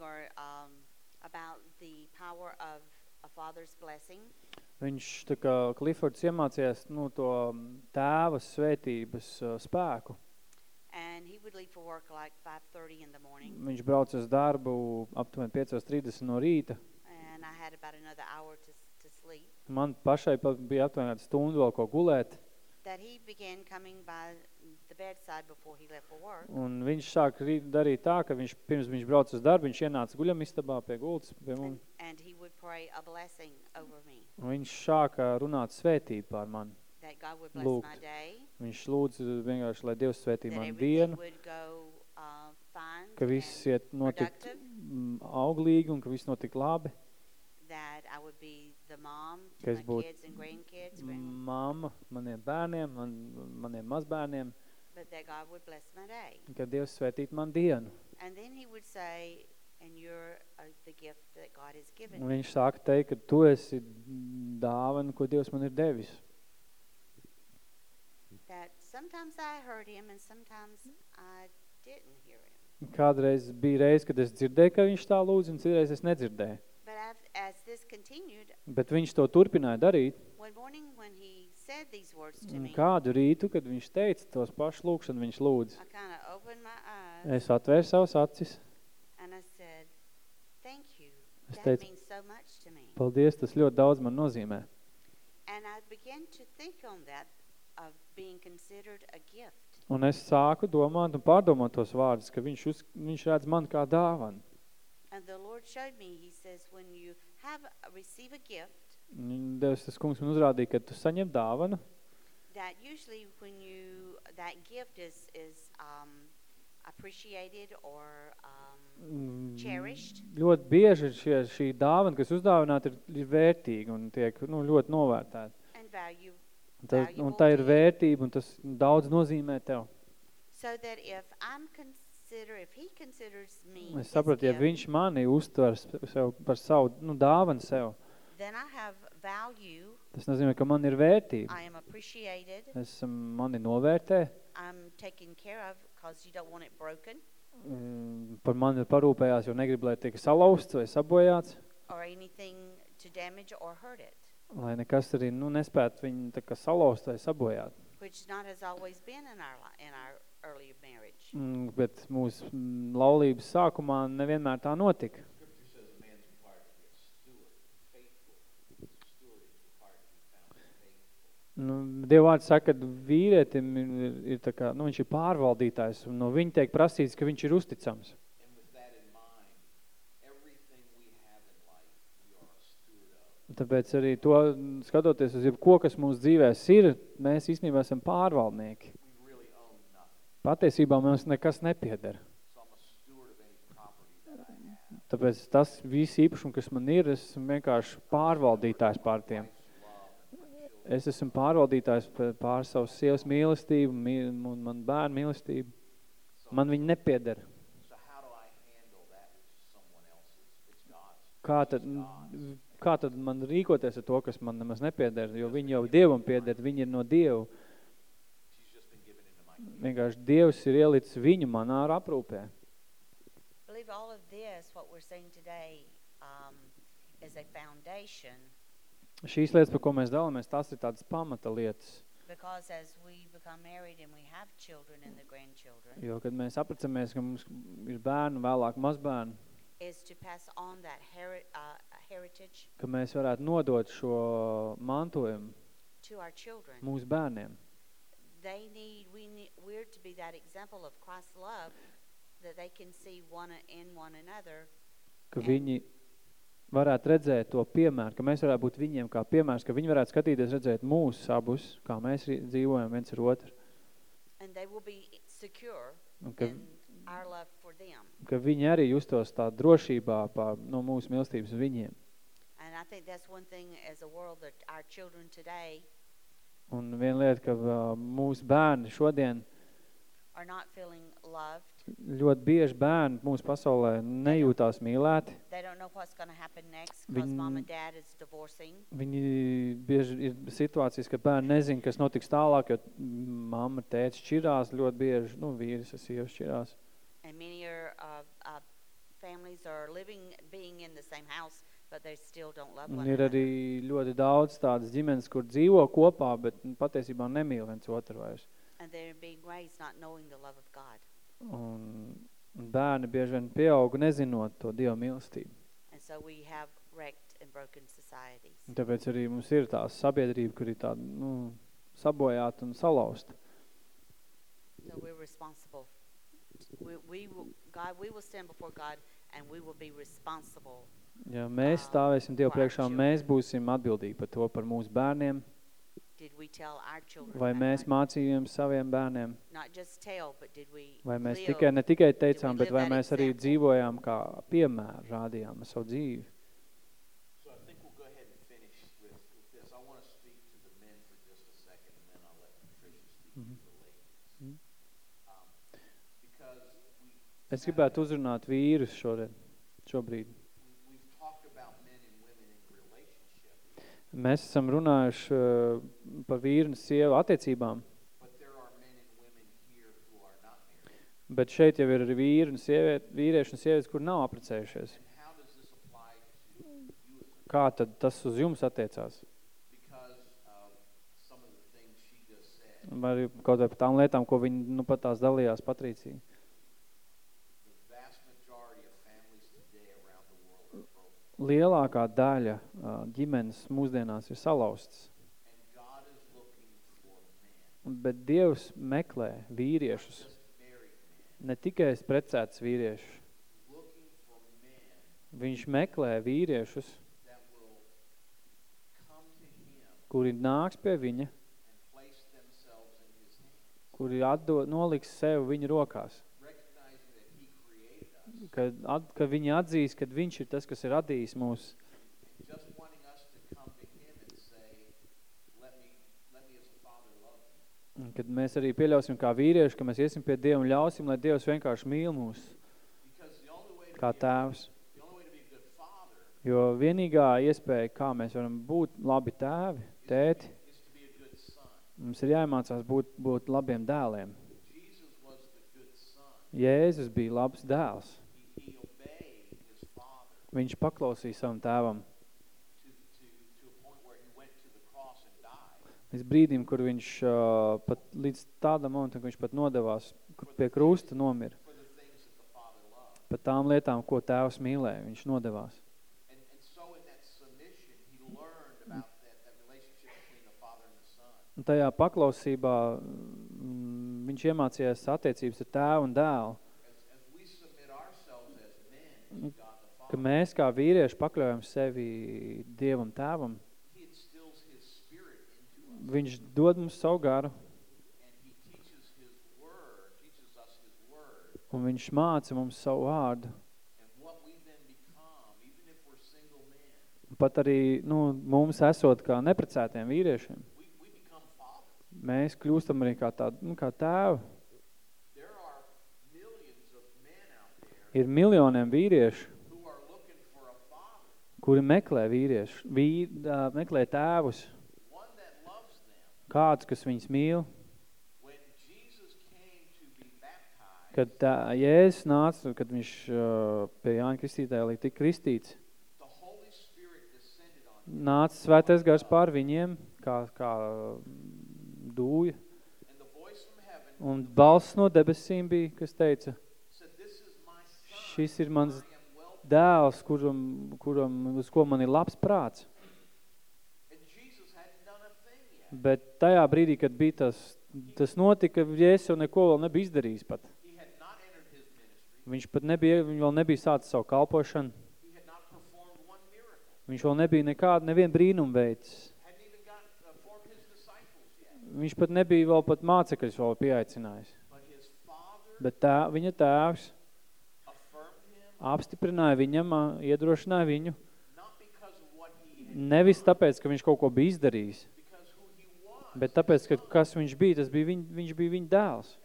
[SPEAKER 4] or um, about the power of a father's blessing.
[SPEAKER 2] Viņš tā kā Klifords iemācījās nu, to tēva svētības uh, spēku.
[SPEAKER 4] And he would leave for work like 5.30 in the morning.
[SPEAKER 2] Viņš brauca uz darbu aptuveni 5.30 no rīta.
[SPEAKER 4] And I had about another hour to, to sleep.
[SPEAKER 2] Man pašai bija aptuveni kāda stundu vēl ko gulēt.
[SPEAKER 4] That he began coming by
[SPEAKER 2] Un viņš sāk rīt darīt tā, ka viņš, pirms viņš brauc uz darbu, viņš ienāca guļamistabā pie gultas pie
[SPEAKER 4] And,
[SPEAKER 2] mums.
[SPEAKER 4] and he would pray a blessing over me.
[SPEAKER 2] Un viņš sāka runāt svētību pār mani.
[SPEAKER 4] That God would bless
[SPEAKER 2] Lūgt.
[SPEAKER 4] my day.
[SPEAKER 2] Viņš lūdz vienkārši, lai Dievs svētī
[SPEAKER 4] That
[SPEAKER 2] man
[SPEAKER 4] everything
[SPEAKER 2] dienu,
[SPEAKER 4] uh,
[SPEAKER 2] ka viss
[SPEAKER 4] and
[SPEAKER 2] iet notikt mm, auglīgi un ka viss notik labi.
[SPEAKER 4] That I would be the mom
[SPEAKER 2] Ka es
[SPEAKER 4] my
[SPEAKER 2] būtu
[SPEAKER 4] kids and grandkids. grand-
[SPEAKER 2] Mamma maniem bērniem, man, maniem mazbērniem,
[SPEAKER 4] But that God would bless my day.
[SPEAKER 2] ka Dievs svētīt man dienu.
[SPEAKER 4] And then he would say, and you're uh, the gift that God has given
[SPEAKER 2] Un viņš sāka teikt, ka tu esi dāvana, ko Dievs man ir devis.
[SPEAKER 4] That sometimes I heard him and sometimes I didn't hear him.
[SPEAKER 2] Kādreiz bija reize, kad es dzirdēju, ka viņš tā lūdz, un citreiz es nedzirdēju.
[SPEAKER 4] but as this continued,
[SPEAKER 2] Bet viņš to turpināja darīt.
[SPEAKER 4] one morning when he
[SPEAKER 2] Un kādu rītu, kad viņš teica tos pašus lūkšanu, viņš lūdz.
[SPEAKER 4] I kind of opened my eyes
[SPEAKER 2] Es atvēru savas acis.
[SPEAKER 4] and I said, "Thank you.
[SPEAKER 2] Es
[SPEAKER 4] That
[SPEAKER 2] teicu,
[SPEAKER 4] means so much to me."
[SPEAKER 2] paldies, tas ļoti daudz man nozīmē.
[SPEAKER 4] And I began to think on that of being considered a gift.
[SPEAKER 2] Un es sāku domāt un pārdomāt tos vārdus, ka viņš, uz, viņš redz man kā dāvanu.
[SPEAKER 4] And the Lord showed me, he says, when you have receive a gift,
[SPEAKER 2] Un Devs tas kungs man uzrādīja, ka tu saņem dāvanu,
[SPEAKER 4] that usually when you that gift is is um, appreciated or um,
[SPEAKER 2] Mm,
[SPEAKER 4] cherished,
[SPEAKER 2] ļoti bieži šie, šī dāvana, kas uzdāvināta, ir, ir vērtīga un tiek nu, ļoti novērtēta.
[SPEAKER 4] and value,
[SPEAKER 2] tas, un tā ir vērtība un tas daudz nozīmē tev.
[SPEAKER 4] so that if I'm if He considers me,
[SPEAKER 2] Es sapratu, ja viņš mani uztver sev par savu nu, dāvanu sev,
[SPEAKER 4] then I have value.
[SPEAKER 2] tas nozīmē, ka man ir vērtība.
[SPEAKER 4] I am appreciated.
[SPEAKER 2] Es um, mani novērtē,
[SPEAKER 4] I'm taken care of because you don't want it broken
[SPEAKER 2] um, par mani parūpējās, jo negrib, lai tiek salauzts vai sabojāts,
[SPEAKER 4] or anything to damage or hurt it,
[SPEAKER 2] lai nekas arī nu, nespētu viņu tā kā salauzt vai sabojāt.
[SPEAKER 4] which not has always been in our in our early marriage.
[SPEAKER 2] Mm, bet mūsu mm, laulības sākumā nevienmēr tā notika.
[SPEAKER 3] Scripture says a man's required to be a steward, faithful. Steward is required to be found faithful.
[SPEAKER 2] Nu, Dievvārds saka, ka vīrietim ir, ir tā kā, nu, viņš ir pārvaldītājs, un no viņa tiek prasīts, ka viņš ir uzticams. Tāpēc arī to, skatoties uz jebko, kas mūsu dzīvēs ir, mēs īstenībā esam pārvaldnieki. Patiesībā mums nekas nepieder. Tāpēc tas viss īpašums, kas man ir, es vienkārši pārvaldītājs pār tiem. Es esmu pārvaldītājs pār savas sievas mīlestību mī- un man bērnu mīlestību. Man?
[SPEAKER 3] It's God's.
[SPEAKER 2] Kā tad, kā tad man rīkoties ar to, kas man nemaz nepieder? Jo viņi jau Dievam pieder, viņi ir no Dievu. Vienkārši Dievs ir ielicis viņu manā aprūpē.
[SPEAKER 4] I believe all of this, what we're saying today, um, is a foundation
[SPEAKER 2] Šīs lietas, par ko mēs dalāmies, tās ir tādas pamata lietas.
[SPEAKER 4] because as we become married and we have children and the grandchildren,
[SPEAKER 2] Jo, kad mēs apracamies, ka mums ir bērni, vēlāk mazbērni,
[SPEAKER 4] is to pass on that heri- uh, heritage
[SPEAKER 2] ka mēs varētu nodot šo mantojumu
[SPEAKER 4] to our children.
[SPEAKER 2] mūsu bērniem.
[SPEAKER 4] They need, we need, we're to be that example of Christ's love that they can see one in one another
[SPEAKER 2] Ka viņi varētu redzēt to piemēru, ka mēs varētu būt viņiem kā piemērs, ka viņi varētu skatīties, redzēt mūsu abus, kā mēs dzīvojam viens ar otru.
[SPEAKER 4] and they will be secure
[SPEAKER 2] Un ka,
[SPEAKER 4] in our love for them.
[SPEAKER 2] ka viņi arī justos tā drošībā pār, no mūsu mīlestības uz viņiem.
[SPEAKER 4] And I think that's one thing as a world that our children today
[SPEAKER 2] Un viena lieta, ka uh, mūsu bērni šodien
[SPEAKER 4] are not feeling loved.
[SPEAKER 2] ļoti bieži bērni mūsu pasaulē nejūtās mīlēti.
[SPEAKER 4] They don't know what's going to happen next because mom and dad is divorcing.
[SPEAKER 2] Viņi bieži ir situācijas, ka bērni nezin, kas notiks tālāk, jo mamma, tētis šķirās ļoti bieži, nu, vīris, sievas šķirās.
[SPEAKER 4] And many are, uh, uh, families are living, being in the same house, but they still don't love
[SPEAKER 2] Un
[SPEAKER 4] one
[SPEAKER 2] ir
[SPEAKER 4] another.
[SPEAKER 2] arī ļoti daudz tādas ģimenes, kur dzīvo kopā, bet nu, patiesībā nemīl viens otru vairs.
[SPEAKER 4] And they're being raised not knowing the love of God.
[SPEAKER 2] Un, bērni bieži vien pieaug nezinot to Dieva mīlestību.
[SPEAKER 4] And so we have wrecked and broken societies.
[SPEAKER 2] Un tāpēc arī mums ir tā sabiedrība, kur ir tāda, nu, sabojāta un salauzta.
[SPEAKER 4] So we're responsible. We, we will, God, we will stand before God and we will be responsible.
[SPEAKER 2] Ja mēs stāvēsim Dievu priekšā, mēs būsim atbildīgi par to, par mūsu bērniem,
[SPEAKER 4] Did we tell our children
[SPEAKER 2] vai mēs mācījām saviem bērniem,
[SPEAKER 4] Not just tell, but did we
[SPEAKER 2] vai mēs
[SPEAKER 4] live?
[SPEAKER 2] tikai, ne tikai teicām, bet vai mēs arī dzīvojām kā piemēru, rādījām savu dzīvi.
[SPEAKER 3] So I think we'll go ahead and finish with, with this. I want to speak to the men for just a second, and then I'll let Patricia speak
[SPEAKER 2] Mhm.
[SPEAKER 3] to the ladies.
[SPEAKER 2] Mhm.
[SPEAKER 3] Um,
[SPEAKER 2] Es gribētu uzrunāt vīrus šodien, šobrīd.
[SPEAKER 3] we, we've talked about men and women in relationship,
[SPEAKER 2] Mēs esam runājuši uh, par vīru un sievu attiecībām, bet šeit jau ir arī vīri un sievieti, vīrieši un sievietes, kur nav
[SPEAKER 3] to
[SPEAKER 2] kā tad tas uz jums attiecās?
[SPEAKER 3] said.
[SPEAKER 2] Vai kaut vai par tām lietām, ko viņi nu pat tās dalījās Patricija.
[SPEAKER 3] The vast majority of families today around the world are broken.
[SPEAKER 2] Lielākā daļa ģimenes mūsdienās ir salauztas. Bet Dievs meklē vīriešus, ne tikai precēts vīriešus. Viņš meklē vīriešus, kuri nāks pie viņa, kuri atdod, noliks sev viņa rokās. Kad, at, kad viņi atzīs, kad viņš ir tas, kas ir radījis mūs. Kad mēs arī pieļausim kā vīrieši, ka mēs iesim pie Dieva un ļausim, lai Dievs vienkārši mīl mūs kā tēvs. Jo vienīgā iespēja, kā mēs varam būt labi tēvi, tēti, mums ir jāiemācās būt, būt labiem dēliem. Jēzus bija labs dēls.
[SPEAKER 3] He, he obeyed his father
[SPEAKER 2] Viņš paklausīja savam tēvam. Līdz brīdim, kur viņš uh, pat līdz tādam momentam, ka viņš pat nodevās kur pie krusta nomira. Pat tām lietām, ko tēvs mīlēja, viņš nodevās. Un tajā paklausībā mm, viņš iemācījās attiecības ar tēvu un dēlu. Ka mēs kā vīrieši pakļaujam sevi Dievam tēvam. Viņš dod mums savu garu un viņš māca mums savu vārdu. Pat arī nu, mums esot kā neprecētiem vīriešiem. Mēs kļūstam arī kā tādi, nu, kā
[SPEAKER 3] there
[SPEAKER 2] Ir miljoniem vīriešu,
[SPEAKER 3] who are looking for a father,
[SPEAKER 2] kuri meklē vīriešu, vī, ā, meklē tēvus, kāds, kas viņus mīl. Kad tā, Jēzus nāca, kad viņš uh, pie Jāņa Kristītāja līdz tik kristīts, nāca svētais gars pār viņiem, kā, kā dūja. Un balss no debesīm bija, kas teica, šis ir mans. Dēls, kuram, kuram, uz ko man ir labs prāts. Bet tajā brīdī, kad bija tas, tas notika, Jēzus jau neko vēl nebija izdarījis pat. Viņš pat nebija, viņš vēl nebija sācis savu kalpošanu. Viņš vēl nebija nekādu, nevienu brīnumu veids.
[SPEAKER 3] Uh.
[SPEAKER 2] Viņš pat nebija vēl pat mācekļus vēl pieaicinājis. Bet tā, viņa tēvs apstiprināja viņam, iedrošināja viņu, nevis tāpēc, ka viņš kaut ko bija izdarījis, bet tāpēc, ka kas viņš bija, tas bija viņ, viņš bija viņa dēls.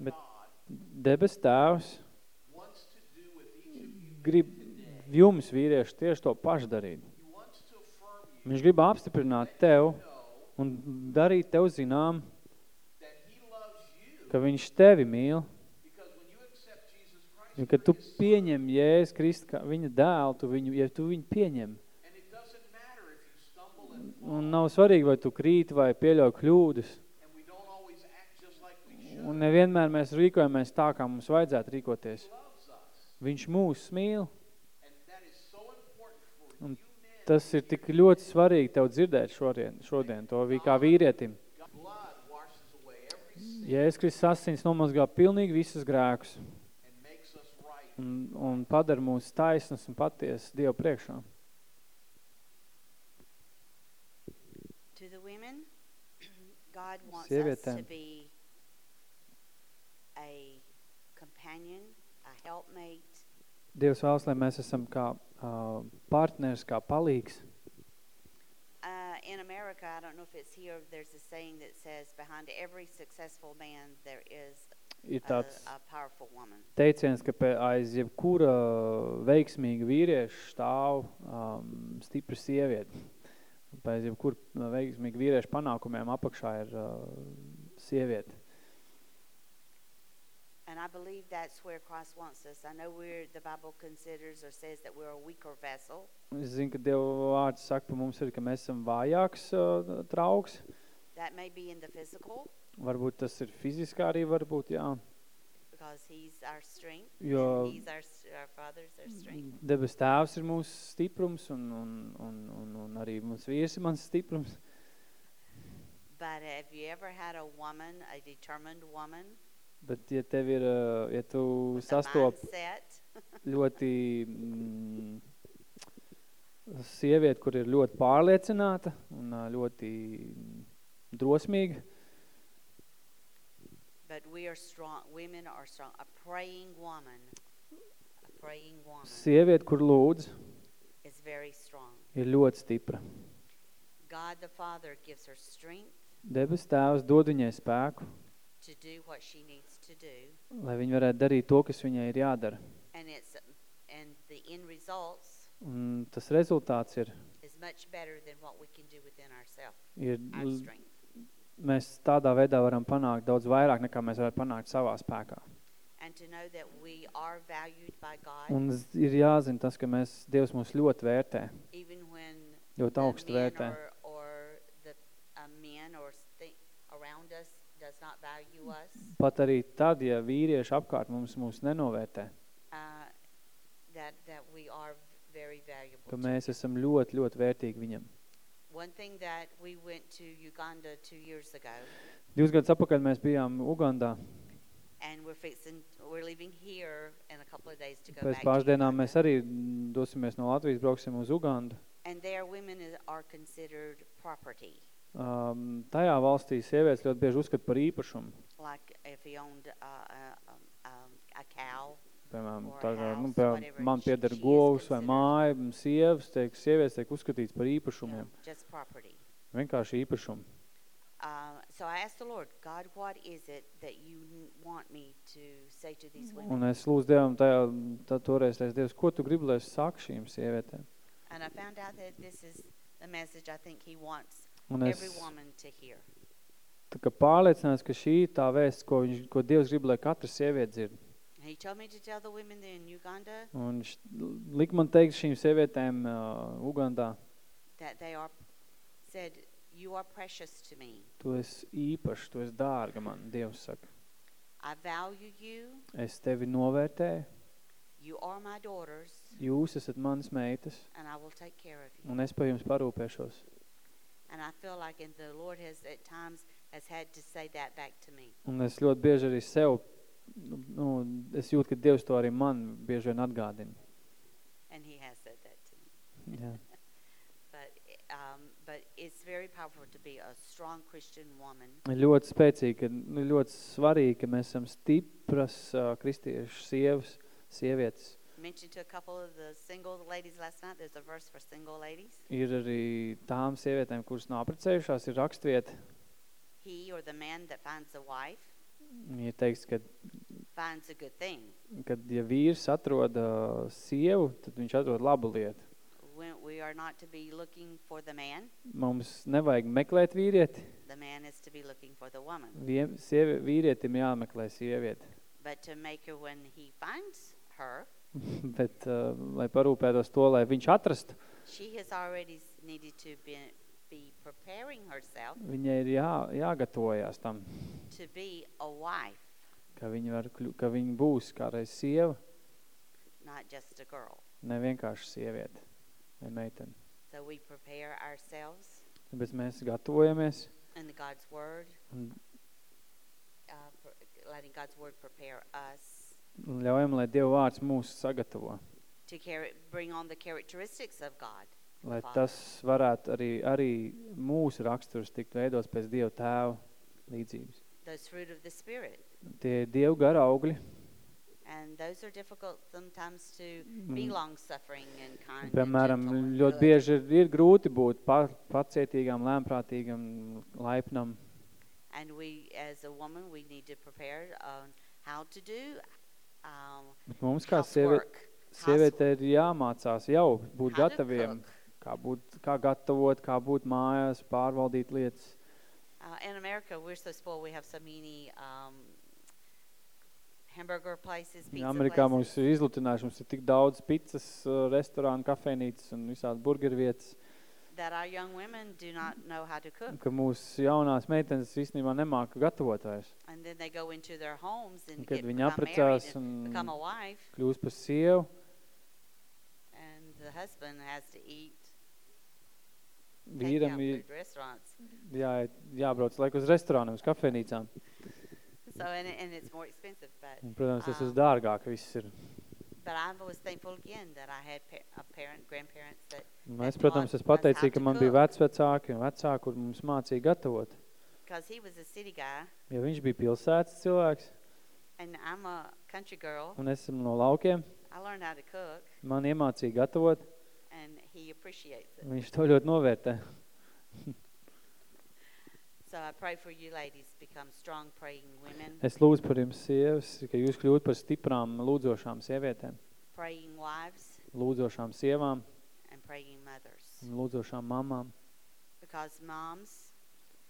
[SPEAKER 2] Bet- Debes tēvs grib jums, vīrieši, tieši to pašu darīt. Viņš grib apstiprināt tev un darīt tev zinām, ka viņš tevi mīl,
[SPEAKER 3] Because when you accept Jesus Christ,
[SPEAKER 2] un kad tu pieņem Jēzus Kristu kā viņa dēlu, tu viņu, ja tu viņu pieņem, un nav svarīgi, vai tu krīti vai pieļauj kļūdas, un nevienmēr mēs rīkojamies tā, kā mums vajadzētu rīkoties. Viņš mūs mīl, Un tas ir tik ļoti svarīgi tev dzirdēt šodien, šodien to kā vīrietim. Jēzus Kristus asins nomazgā pilnīgi visus grēkus
[SPEAKER 3] and makes us right.
[SPEAKER 2] Un, un padara mūs taisnas un patiesas Dievu priekšā.
[SPEAKER 5] To the women, God wants us
[SPEAKER 2] Sievietēm.
[SPEAKER 5] to be a companion, a helpmate,
[SPEAKER 2] Dievs vēlas, lai mēs esam kā uh, partners, kā palīgs.
[SPEAKER 5] Uh, in America, I don't know if it's here, there's a saying that says, behind every successful man, there is
[SPEAKER 2] Ir tāds teiciens, ka aiz jebkura veiksmīga vīrieša stāv um, stipra sieviete. Pēc jebkura veiksmīga vīrieša panākumiem apakšā ir uh, sieviete.
[SPEAKER 4] And I believe that's where Christ wants us. I know we're, the Bible considers or says that we're a weaker vessel.
[SPEAKER 2] Es zinu, ka Dieva vārds saka par mums ir, ka mēs esam vājāks uh, trauks.
[SPEAKER 4] That may be in the physical,
[SPEAKER 2] Varbūt tas ir fiziskā arī varbūt, jā.
[SPEAKER 4] because He's our strength.
[SPEAKER 2] Jo-
[SPEAKER 4] He's our, our Father's our strength.
[SPEAKER 2] Debes tēvs ir mūsu stiprums un, un, un, un, un arī mūsu vīrs ir mans stiprums.
[SPEAKER 4] But have you ever had a woman, a determined woman,
[SPEAKER 2] Bet ja tev ir, uh, ja tu sastop ļoti mm, sievieti, kur ir ļoti pārliecināta un ā, ļoti drosmīga,
[SPEAKER 4] but we are strong. Women are strong. A praying woman, a praying woman
[SPEAKER 2] sievieti, kur lūdz,
[SPEAKER 4] is very strong.
[SPEAKER 2] ir ļoti stipra.
[SPEAKER 4] God the Father gives her strength
[SPEAKER 2] Debes tēvs dod viņai spēku,
[SPEAKER 4] to do what she needs to do,
[SPEAKER 2] lai viņa varētu darīt to, kas viņai ir jādara.
[SPEAKER 4] and it's and the end results
[SPEAKER 2] Un tas rezultāts ir,
[SPEAKER 4] is much better than what we can do within ourselves,
[SPEAKER 2] ir
[SPEAKER 4] our strength.
[SPEAKER 2] Mēs tādā veidā varam panākt daudz vairāk, nekā mēs varam panākt savā spēkā. Un ir jāzina tas, ka mēs, Dievs mūs ļoti vērtē, ļoti augstu vērtē.
[SPEAKER 4] uh,
[SPEAKER 2] Pat arī tad, ja vīrieši apkārt mums mūs nenovērtē,
[SPEAKER 4] uh,
[SPEAKER 2] ka mēs esam ļoti, ļoti vērtīgi viņam.
[SPEAKER 4] One thing that we went to Uganda two years ago,
[SPEAKER 2] Divus gadus apakaļ mēs bijām Ugandā.
[SPEAKER 4] and we're fixing, we're leaving here in a couple of days to go
[SPEAKER 2] Pēc
[SPEAKER 4] back
[SPEAKER 2] pāris
[SPEAKER 4] to
[SPEAKER 2] dienām mēs arī dosimies no Latvijas, brauksim uz Ugandu.
[SPEAKER 4] And there, women are considered property.
[SPEAKER 2] Um, tajā valstī sievietes ļoti bieži uzskata par īpašumu.
[SPEAKER 4] Like if he owned uh, uh, um, um, a cow,
[SPEAKER 2] Piemēram, kā, nu, piemēram man pieder govs vai māja, sievas, tiek, sievietes tiek uzskatīts par īpašumiem. Vienkārši īpašumi.
[SPEAKER 4] So I asked the Lord, God, what is it that you n- want me to say to these women?
[SPEAKER 2] Un es lūdzu Dievam tajā, tā toreiz, teicu, Dievs, ko tu gribi, lai es saku šīm sievietēm? Un es
[SPEAKER 4] every woman to hear.
[SPEAKER 2] tā kā pārliecināts, ka šī tā vēsts, ko, viņš, ko Dievs grib, lai katra sieviete dzird.
[SPEAKER 4] And He told me to tell the women in Uganda
[SPEAKER 2] Un viņš lik man teikt šīm sievietēm uh, Ugandā,
[SPEAKER 4] that they are said, "You are precious to me.
[SPEAKER 2] tu esi īpašs, tu esi dārga man, Dievs saka.
[SPEAKER 4] I value you.
[SPEAKER 2] Es tevi novērtēju,
[SPEAKER 4] You are my daughters,
[SPEAKER 2] jūs esat manas meitas,
[SPEAKER 4] and I will take care of you."
[SPEAKER 2] un es par jums parūpēšos.
[SPEAKER 4] And I feel like and the Lord has at times has had to say that back to me.
[SPEAKER 2] Un es ļoti bieži arī sev, nu, es jūtu, ka Dievs to arī man bieži vien atgādina.
[SPEAKER 4] And he has said that to me.
[SPEAKER 2] Jā.
[SPEAKER 4] But um, but it's very powerful to be a strong Christian woman
[SPEAKER 2] ļoti spēcīgi, nu, ļoti svarīgi, ka mēs esam stipras uh, kristiešu sievas, sievietes.
[SPEAKER 4] mentioned to a couple of the single ladies last night. There's a verse for single ladies.
[SPEAKER 2] Ir arī tām sievietēm, kuras nav apprecējušās, ir rakstvieta.
[SPEAKER 4] He or the man that finds a wife
[SPEAKER 2] Ir teiks, ka,
[SPEAKER 4] finds a good thing.
[SPEAKER 2] kad ja vīrs atrod uh, sievu, tad viņš atrod labu lietu.
[SPEAKER 4] When we are not to be looking for the man,
[SPEAKER 2] Mums nevajag meklēt vīrieti,
[SPEAKER 4] the man is to be looking for the woman.
[SPEAKER 2] Vie, sievi, vīrietim jāmeklē sievieti.
[SPEAKER 4] But to make her when he finds her,
[SPEAKER 2] Bet, uh, lai parūpētos to, lai viņš atrastu,
[SPEAKER 4] she has already needed to be, be preparing herself
[SPEAKER 2] viņai ir jā, jāgatavojās tam,
[SPEAKER 4] to be a wife,
[SPEAKER 2] ka viņa, var, ka viņa būs kādreiz sieva,
[SPEAKER 4] not just a girl.
[SPEAKER 2] ne vienkārši sieviete vai meitene.
[SPEAKER 4] So we prepare ourselves
[SPEAKER 2] Tāpēc mēs gatavojamies
[SPEAKER 4] the God's Word,
[SPEAKER 2] un
[SPEAKER 4] uh, letting God's Word prepare us
[SPEAKER 2] ļaujam, lai Dieva vārds mūs sagatavo.
[SPEAKER 4] to carry, bring on the characteristics of God.
[SPEAKER 2] Lai tas varētu arī, arī mūsu raksturs tikt veidos pēc Dieva tēva līdzības.
[SPEAKER 4] Those fruit of the Spirit.
[SPEAKER 2] Tie ir Dieva gara augļi.
[SPEAKER 4] And those are difficult sometimes to be
[SPEAKER 2] Mm.
[SPEAKER 4] long-suffering and kind
[SPEAKER 2] Piemēram, ļoti bieži ir, ir grūti būt pa, pacietīgām, lēmprātīgam, laipnam.
[SPEAKER 4] And we, as a woman, we need to prepare on how to do um,
[SPEAKER 2] Bet mums kā sieviete, sieviete ir jāmācās jau būt gataviem, kā, būt, kā gatavot, kā būt mājās, pārvaldīt lietas.
[SPEAKER 4] Uh, in America, we're so spoiled. We have so many um, hamburger places, pizza
[SPEAKER 2] Ja, Amerikā
[SPEAKER 4] places.
[SPEAKER 2] mums ir izlutinājuši, mums ir tik daudz pizzas, uh, restorānu, kafejnīcas un visādi burgervietas,
[SPEAKER 4] that our young women do not know how to cook.
[SPEAKER 2] ka mūsu jaunās meitenes īstenībā nemāka gatavot vairs.
[SPEAKER 4] And then they go into their homes and
[SPEAKER 2] Un kad
[SPEAKER 4] get,
[SPEAKER 2] viņi
[SPEAKER 4] and
[SPEAKER 2] un
[SPEAKER 4] become a wife,
[SPEAKER 2] kļūst par sievu,
[SPEAKER 4] and the husband has to eat
[SPEAKER 2] vīram ir jā, jābrauc laiku uz restorāniem, uz kafejnīcām.
[SPEAKER 4] So and, and it's more expensive, but
[SPEAKER 2] Un, protams, tas ir
[SPEAKER 4] Um,
[SPEAKER 2] dārgāk viss ir.
[SPEAKER 4] but I was thankful again that I had pa- a parent, grandparents that
[SPEAKER 2] Mēs,
[SPEAKER 4] taught
[SPEAKER 2] protams, es pateicīju, ka
[SPEAKER 4] to
[SPEAKER 2] man bija vecvecāki un vecāki, kur mums mācīja gatavot.
[SPEAKER 4] because he was a city guy
[SPEAKER 2] Jo viņš bija pilsētas cilvēks,
[SPEAKER 4] and I'm a country girl.
[SPEAKER 2] un es esmu no laukiem.
[SPEAKER 4] I learned how to cook
[SPEAKER 2] Man iemācīja gatavot,
[SPEAKER 4] and he appreciates it.
[SPEAKER 2] viņš to ļoti novērtē.
[SPEAKER 4] So I pray for you ladies become strong praying women,
[SPEAKER 2] Es lūdzu par jums sievas, ka jūs kļūt par stiprām, lūdzošām sievietēm,
[SPEAKER 4] praying wives,
[SPEAKER 2] lūdzošām sievām
[SPEAKER 4] and praying mothers.
[SPEAKER 2] un lūdzošām mamām.
[SPEAKER 4] Because moms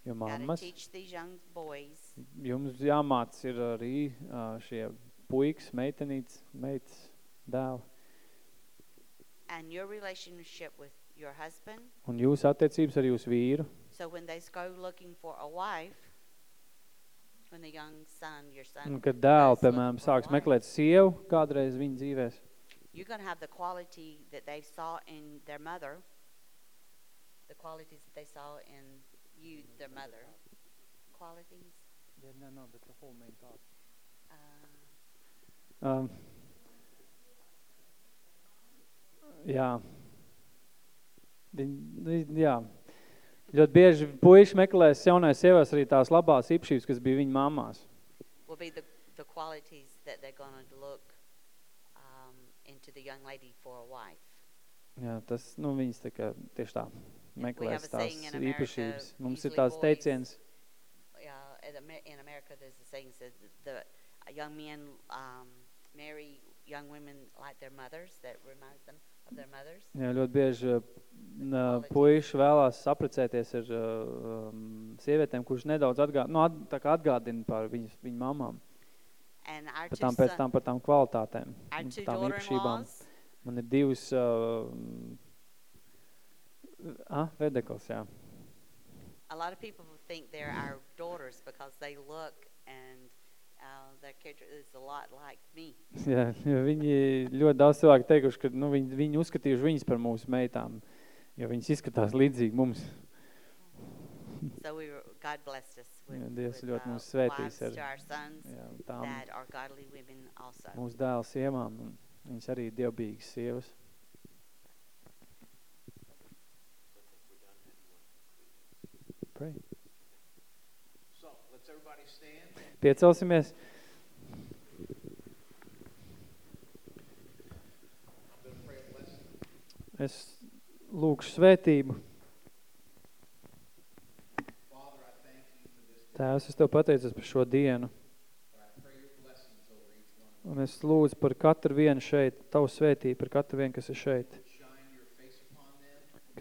[SPEAKER 2] Jo mammas,
[SPEAKER 4] teach these young boys
[SPEAKER 2] jums jāmāc ir arī ā, šie puikas, meitenītes, meitas, dēli.
[SPEAKER 4] and your relationship with your husband.
[SPEAKER 2] Un jūsu attiecības ar jūsu vīru,
[SPEAKER 4] when they go looking for a wife, when the young son, your son,
[SPEAKER 2] un kad
[SPEAKER 4] looking
[SPEAKER 2] piemēram, sāks meklēt sievu kādreiz viņa dzīvēs,
[SPEAKER 4] you're going to have the quality that they saw in their mother, the qualities that they saw in you, their mother. Qualities? Uh,
[SPEAKER 2] Um, jā. Viņi, jā. Ļoti bieži puiši meklēs jaunais sievās arī tās labās īpašības, kas bija viņa mamās.
[SPEAKER 4] will be the, the qualities that they're going to look um, into the young lady for a wife.
[SPEAKER 2] Jā, tas, nu, viņas tā kā tieši tā meklēs tās īpašības. Mums ir tās teiciens,
[SPEAKER 4] in Amer- in America, there's a saying that the young men um, marry young women like their mothers, that reminds them of their mothers.
[SPEAKER 2] jā, ļoti bieži uh,
[SPEAKER 4] qualities.
[SPEAKER 2] puiši vēlās saprecēties ar uh, um, sievietēm, kurš nedaudz atgādina, nu, at, tā kā atgādina par viņas, viņu mamām, par tām, pēc tam par tām kvalitātēm, par tām īpašībām. Man ir divas, uh, ah, vedekls, jā.
[SPEAKER 4] a lot of people think they're our daughters because they look and their character is a lot like me.
[SPEAKER 2] Jā, viņi ļoti daudz cilvēku teikuši, ka nu, viņi, viņi uzskatījuši viņas par mūsu meitām, jo viņas izskatās līdzīgi mums.
[SPEAKER 4] So we were, God blessed us with,
[SPEAKER 2] Jā, Dievs
[SPEAKER 4] with
[SPEAKER 2] ļoti
[SPEAKER 4] uh,
[SPEAKER 2] mūs svētīs ar
[SPEAKER 4] sons
[SPEAKER 2] jā, tām
[SPEAKER 4] that are godly women also.
[SPEAKER 2] mūsu dēlu sievām. Un viņas arī dievbīgas sievas. Pray.
[SPEAKER 3] So, let's everybody stand.
[SPEAKER 2] Piecelsimies. Es lūkšu svētību. Tēvs, es Tev pateicos par šo dienu. Un es lūdzu par katru vienu šeit, Tavu svētību, par katru vienu, kas ir šeit.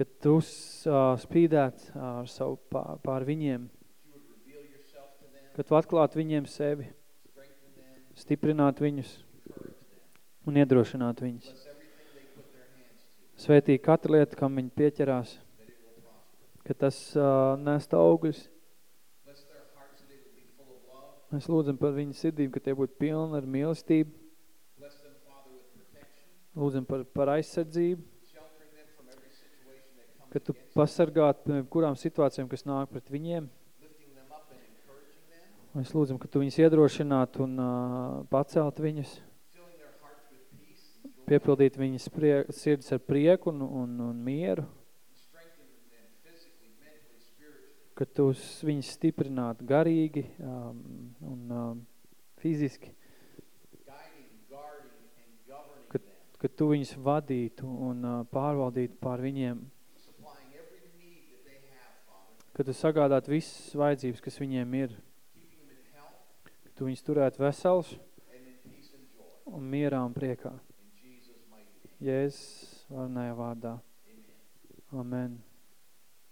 [SPEAKER 2] Kad Tu uh, spīdēt uh, savu pār, pār viņiem,
[SPEAKER 3] that You would reveal
[SPEAKER 2] kad Tu atklāt viņiem sevi, stiprināt viņus un iedrošināt viņus. Svētī katru lietu, kam viņi pieķerās, ka tas uh, nest augļus. Mēs lūdzam par viņu sirdīm, ka tie būtu pilni ar mīlestību. Lūdzam par, par aizsardzību, ka Tu pasargātu kurām situācijām, kas nāk pret viņiem.
[SPEAKER 3] lifting them up and encouraging them,
[SPEAKER 2] Mēs lūdzam, ka Tu viņus iedrošinātu un uh, pacelt viņus, piepildīt viņas prie, sirdis ar prieku un, un, un mieru, ka Tu viņus stiprinātu garīgi um, un um, fiziski,
[SPEAKER 3] them,
[SPEAKER 2] ka Tu viņus vadītu un uh, pārvaldītu pār viņiem, ka Tu sagādātu visas vajadzības, kas viņiem ir,
[SPEAKER 3] keeping them in health
[SPEAKER 2] ka Tu viņus turētu vesels un mierā un priekā. Jēzus varnējā vārdā. Amen.